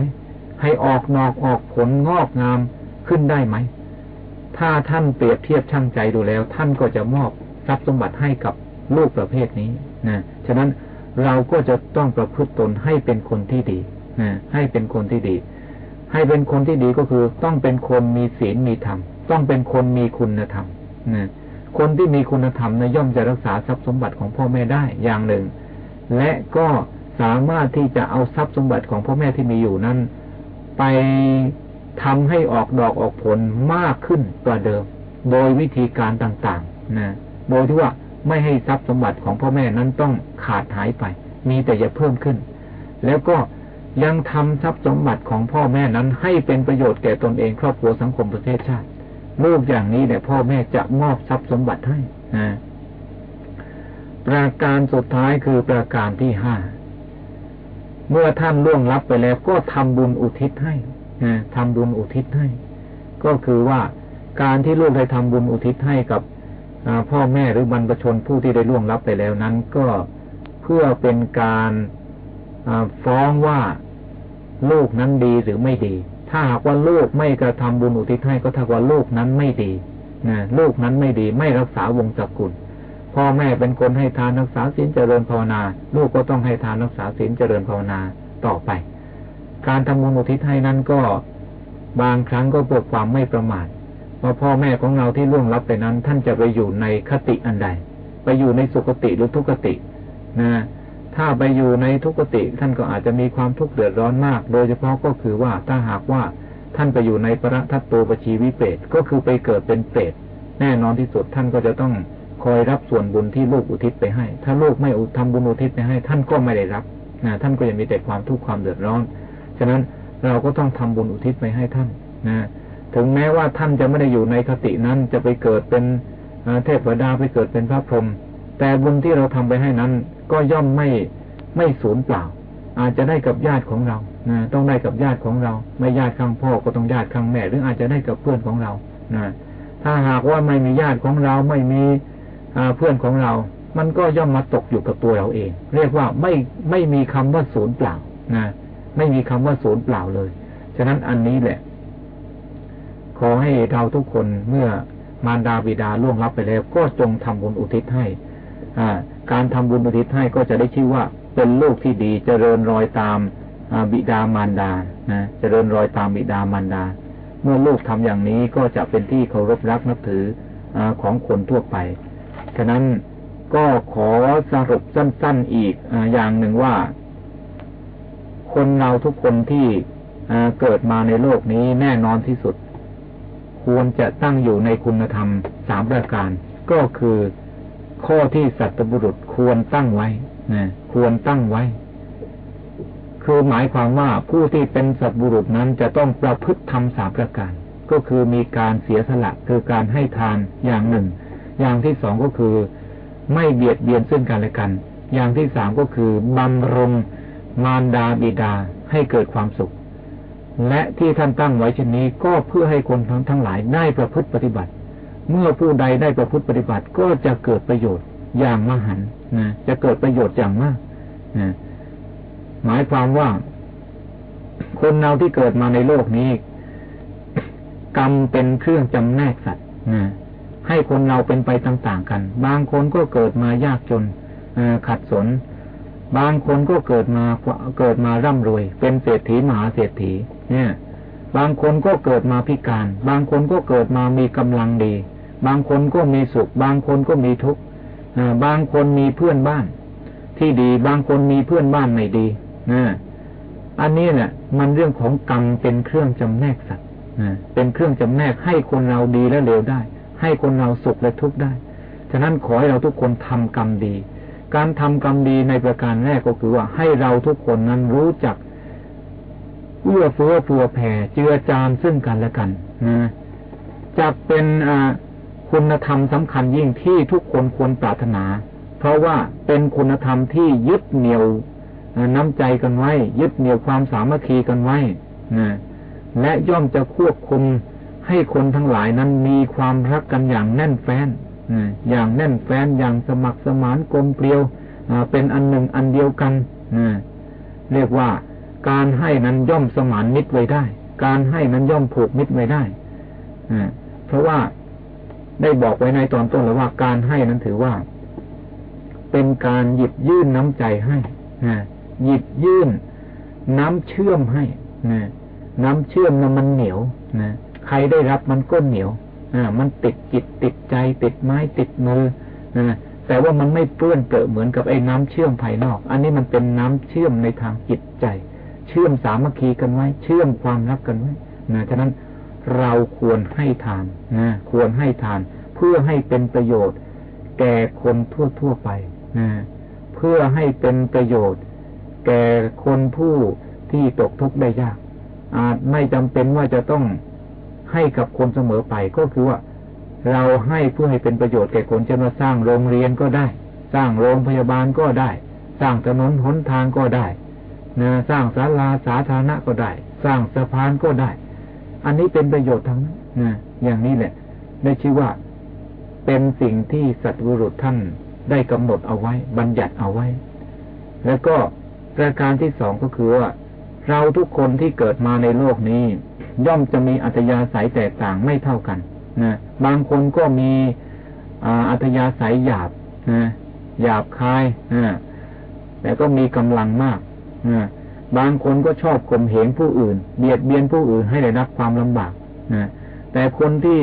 ให้ออกนอกออกผลงอกงามขึ้นได้ไหม ถ้าท่านเปรียบเทียบช่างใจดูแล้ว ท่านก็จะมอบทรัพย์สมบัติให้กับลูกประเภทนี้นะฉะนั้นเราก็จะต้องประพฤติตนให้เป็นคนที่ดีนะให้เป็นคนที่ดี ให้เป็นคนที่ดีก็คือต้องเป็นคนมีศีลมีธรรม ต้องเป็นคนมีคุณธรรมนะ คนที่มีคุณธรรมนะย่อมจะรักษาทรัพย์สมบัติของพ่อแม่ได้อย่างหนึ่ง และก็สามารถที่จะเอาทรัพย์สมบัติของพ่อแม่ที่มีอยู่นั้น ไปทำให้ออกดอกออกผลมากขึ้นกว่าเดิม โดยวิธีการต่างๆนะโดยที่ว่าไม่ให้ทรัพย์สมบัติของพ่อแม่นั้นต้องขาดหายไป มีแต่จะเพิ่มขึ้น แล้วก็ยังทำทรัพย์สมบัติของพ่อแม่นั้นให้เป็นประโยชน์แก่ตนเองครอบครัวสังคมประเทศชาติ ลูกอย่างนี้เนี่ยพ่อแม่จะมอบทรัพย์สมบัติให้นะประการสุดท้ายคือประการที่ห้าเมื่อท่านล่วงลับไปแล้วก็ทำบุญอุทิศให้นะทำบุญอุทิศให้ ก็คือว่าการที่ลูกได้ทำบุญอุทิศให้กับพ่อแม่หรือบรรพชนผู้ที่ได้ล่วงลับไปแล้วนั้น ก็เพื่อเป็นการฟ้องว่าลูกนั้นดีหรือไม่ดี ถ้าหากว่าลูกไม่กระทำบุญอุทิศให้ก็ถ้าว่าลูกนั้นไม่ดีนะลูกนั้นไม่ดี ไม่รักษาวงศกุลพ่อแม่เป็นคนให้ทานรักษาศีลเจริญภาวนา ลูกก็ต้องให้ทานรักษาศีลเจริญภาวนาต่อไป การทำบุญอุทิศให้นั้นก็บางครั้งก็ปวดความไม่ประมาทว่าพ่อแม่ของเราที่ล่วงลับไปนั้น ท่านจะไปอยู่ในคติอันใด ไปอยู่ในสุคติหรือทุกตินะ ถ้าไปอยู่ในทุกติท่านก็อาจจะมีความทุกข์เดือดร้อนมาก โดยเฉพาะก็คือว่าถ้าหากว่าท่านไปอยู่ในประทัตโตปชีวิเปรตก็คือไปเกิดเป็นเปรตแน่นอนที่สุดท่านก็จะต้องคอยรับส่วนบุญที่ลูกอุทิศไปให้ ถ้าลูกไม่อุทำบุญอุทิศไปให้ ท่านก็ไม่ได้รับนะท่านก็จะมีแต่ความทุกข์ความเดือดร้อน ฉะนั้นเราก็ต้องทำบุญอุทิศไปให้ท่านนะถึงแม้ว่าท่านจะไม่ได้อยู่ในคตินั้นจะไปเกิดเป็นเทพดาไปเกิดเป็นพระพรหมแต่บุญที่เราทำไปให้นั้น ก็ย่อมไม่ไม่สูญเปล่า อาจจะได้กับญาติของเรานะต้องได้กับญาติของเรา ไม่ญาติข้างพ่อก็ต้องญาติข้างแม่ หรืออาจจะได้กับเพื่อนของเรานะถ้าหากว่าไม่มีญาติของเราไม่มีเพื่อนของเรา มันก็ย่อมมาตกอยู่กับตัวเราเอง เรียกว่าไม่ไม่มีคำว่าศูนย์เปล่านะไม่มีคำว่าศูนย์เปล่าเลย ฉะนั้นอันนี้แหละ ขอให้เราทุกคนเมื่อมารดาบิดาล่วงลับไปแล้ว ก็จงทำบุญอุทิศให้ อ่า การทำบุญอุทิศให้ก็จะได้ชื่อว่าเป็นลูกที่ดีจเจริญรอยตามบิดามารดานะเจริญรอยตามบิดามารดา เมื่อลูกทำอย่างนี้ก็จะเป็นที่เคารพรักนับถืออของคนทั่วไป ฉะนั้นก็ขอสรุปสั้น ๆอีกออย่างหนึ่งว่า คนเราทุกคนที่เกิดมาในโลกนี้แน่นอนที่สุด ควรจะตั้งอยู่ในคุณธรรมสามประการ ก็คือ ข้อที่สัตบุรุษควรตั้งไว้นะควรตั้งไว้ คือหมายความว่าผู้ที่เป็นสัตบุรุษนั้นจะต้องประพฤติธรรมสามประการ ก็คือมีการเสียสละคือการให้ทานอย่างหนึ่ง อย่างที่สองก็คือ ไม่เบียดเบียนซึ่งกันและกัน อย่างที่สามก็คือบำรงมารดาบิดาให้เกิดความสุข และที่ท่านตั้งไว้เช่นนี้ก็เพื่อให้คนทั้งทั้งหลายได้ประพฤติปฏิบัติ เมื่อผู้ใดได้ประพฤติปฏิบัติก็จะเกิดประโยชน์อย่างมหันนะจะเกิดประโยชน์อย่างมากนะหมายความว่า คนเราที่เกิดมาในโลกนี้ กรรมเป็นเครื่องจำแนกสัตว์นะให้คนเราเป็นไปต่างๆกัน บางคนก็เกิดมายากจนขัดสน บางคนก็เกิดมาเกิดมาร่ำรวย เป็นเศรษฐีมหาเศรษฐี เนี่ย บางคนก็เกิดมาพิการ บางคนก็เกิดมามีกำลังดี บางคนก็มีสุข บางคนก็มีทุกข์บางคนมีเพื่อนบ้าน ที่ดี บางคนมีเพื่อนบ้านไม่ดีนะอันนี้เนี่ยมันเรื่องของกรรมเป็นเครื่องจำแนกสัตว์เป็นเครื่องจำแนกให้คนเราดีและเลวได้ ให้คนเราสุขและทุกข์ได้ ฉะนั้นขอให้เราทุกคนทำกรรมดี การทำกรรมดีในประการแรกก็คือว่าให้เราทุกคนนั้นรู้จักเอื้อเฟื้อเผื่อแผ่เจือจานซึ่งกันและกันนะจะเป็นอ่า คุณธรรมสำคัญยิ่งที่ทุกคนควรปรารถนา เพราะว่าเป็นคุณธรรมที่ยึดเหนี่ยวน้ำใจกันไว้ ยึดเหนี่ยวความสามัคคีกันไว้นะและย่อมจะควบคุมให้คนทั้งหลายนั้นมีความรักกันอย่างแน่นแฟ้นอย่างแน่นแฟ้นอย่างสมัครสมานกลมเกลียวเป็นอันหนึ่งอันเดียวกันเรียกว่าการให้นั้นย่อมสมานมิตรไว้ได้ การให้นั้นย่อมผูกมิตรไว้ได้เพราะว่า ได้บอกไว้ในตอนต้นแล้วว่าการให้นั้นถือว่า เป็นการหยิบยื่นน้ำใจให้หยิบยื่นน้ำเชื่อมให้น้ำเชื่อมนั้นมันเหนียวนะใครได้รับมันก็เหนียวอ่ามันติดจิตติดใจ ติดไม้ติดมือนะแต่ว่ามันไม่เปื้อนเปื้อเหมือนกับไอ้น้ำเชื่อมภายนอก อันนี้มันเป็นน้ำเชื่อมในทางจิตใจ เชื่อมสามัคคีกันไว้ เชื่อมความรักกันไว้นะฉะนั้น เราควรให้ทานนะควรให้ทาน เพื่อให้เป็นประโยชน์ แก่คนทั่วๆไปนะเพื่อให้เป็นประโยชน์ แก่คนผู้ที่ตกทุกข์ได้ยาก อาจไม่จำเป็นว่าจะต้องให้กับคนเสมอไปก็คือว่า เราให้เพื่อให้เป็นประโยชน์แก่คนจะมาสร้างโรงเรียนก็ได้ สร้างโรงพยาบาลก็ได้ สร้างถนนหนทางก็ได้นะสร้างศาลาสาธารณะก็ได้ สร้างสะพานก็ได้ อันนี้เป็นประโยชน์ทั้งนั้นนะอย่างนี้แหละ ได้ชื่อว่าเป็นสิ่งที่สัตว์วรุษท่านได้กำหนดเอาไว้ บัญญัติเอาไว้ แล้วก็ประการที่สองก็คือว่า เราทุกคนที่เกิดมาในโลกนี้ ย่อมจะมีอัธยาศัยแตกต่างไม่เท่ากันนะบางคนก็มีอัธยาศัยหยาบนะหยาบคายนะแต่ก็มีกำลังมากนะ บางคนก็ชอบข่มเหงผู้อื่น เบียดเบียนผู้อื่นให้ได้รับความลำบากนะแต่คนที่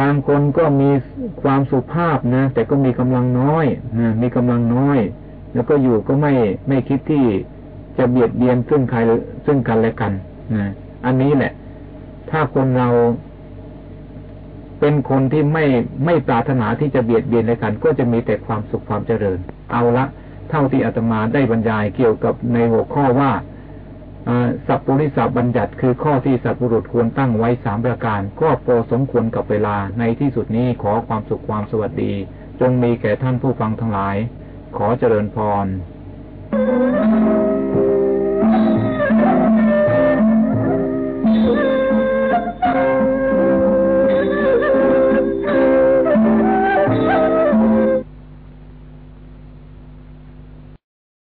บางคนก็มีความสุภาพนะ แต่ก็มีกำลังน้อยนะมีกำลังน้อย แล้วก็อยู่ก็ไม่ไม่คิดที่จะเบียดเบียนซึ่งใครซึ่งกันและกันนะอันนี้แหละ ถ้าคนเราเป็นคนที่ไม่ไม่ปรารถนาที่จะเบียดเบียนในกัน ก็จะมีแต่ความสุขความเจริญ เอาละ เท่าที่อาตมาได้บรรยายเกี่ยวกับในหัวข้อว่าสัพปริสับบัญญัติคือข้อที่สัตว์บุรุษควรตั้งไว้สามประการ ก็พอสมควรกับเวลาในที่สุดนี้ขอความสุขความสวัสดี จงมีแก่ท่านผู้ฟังทั้งหลาย ขอเจริญพร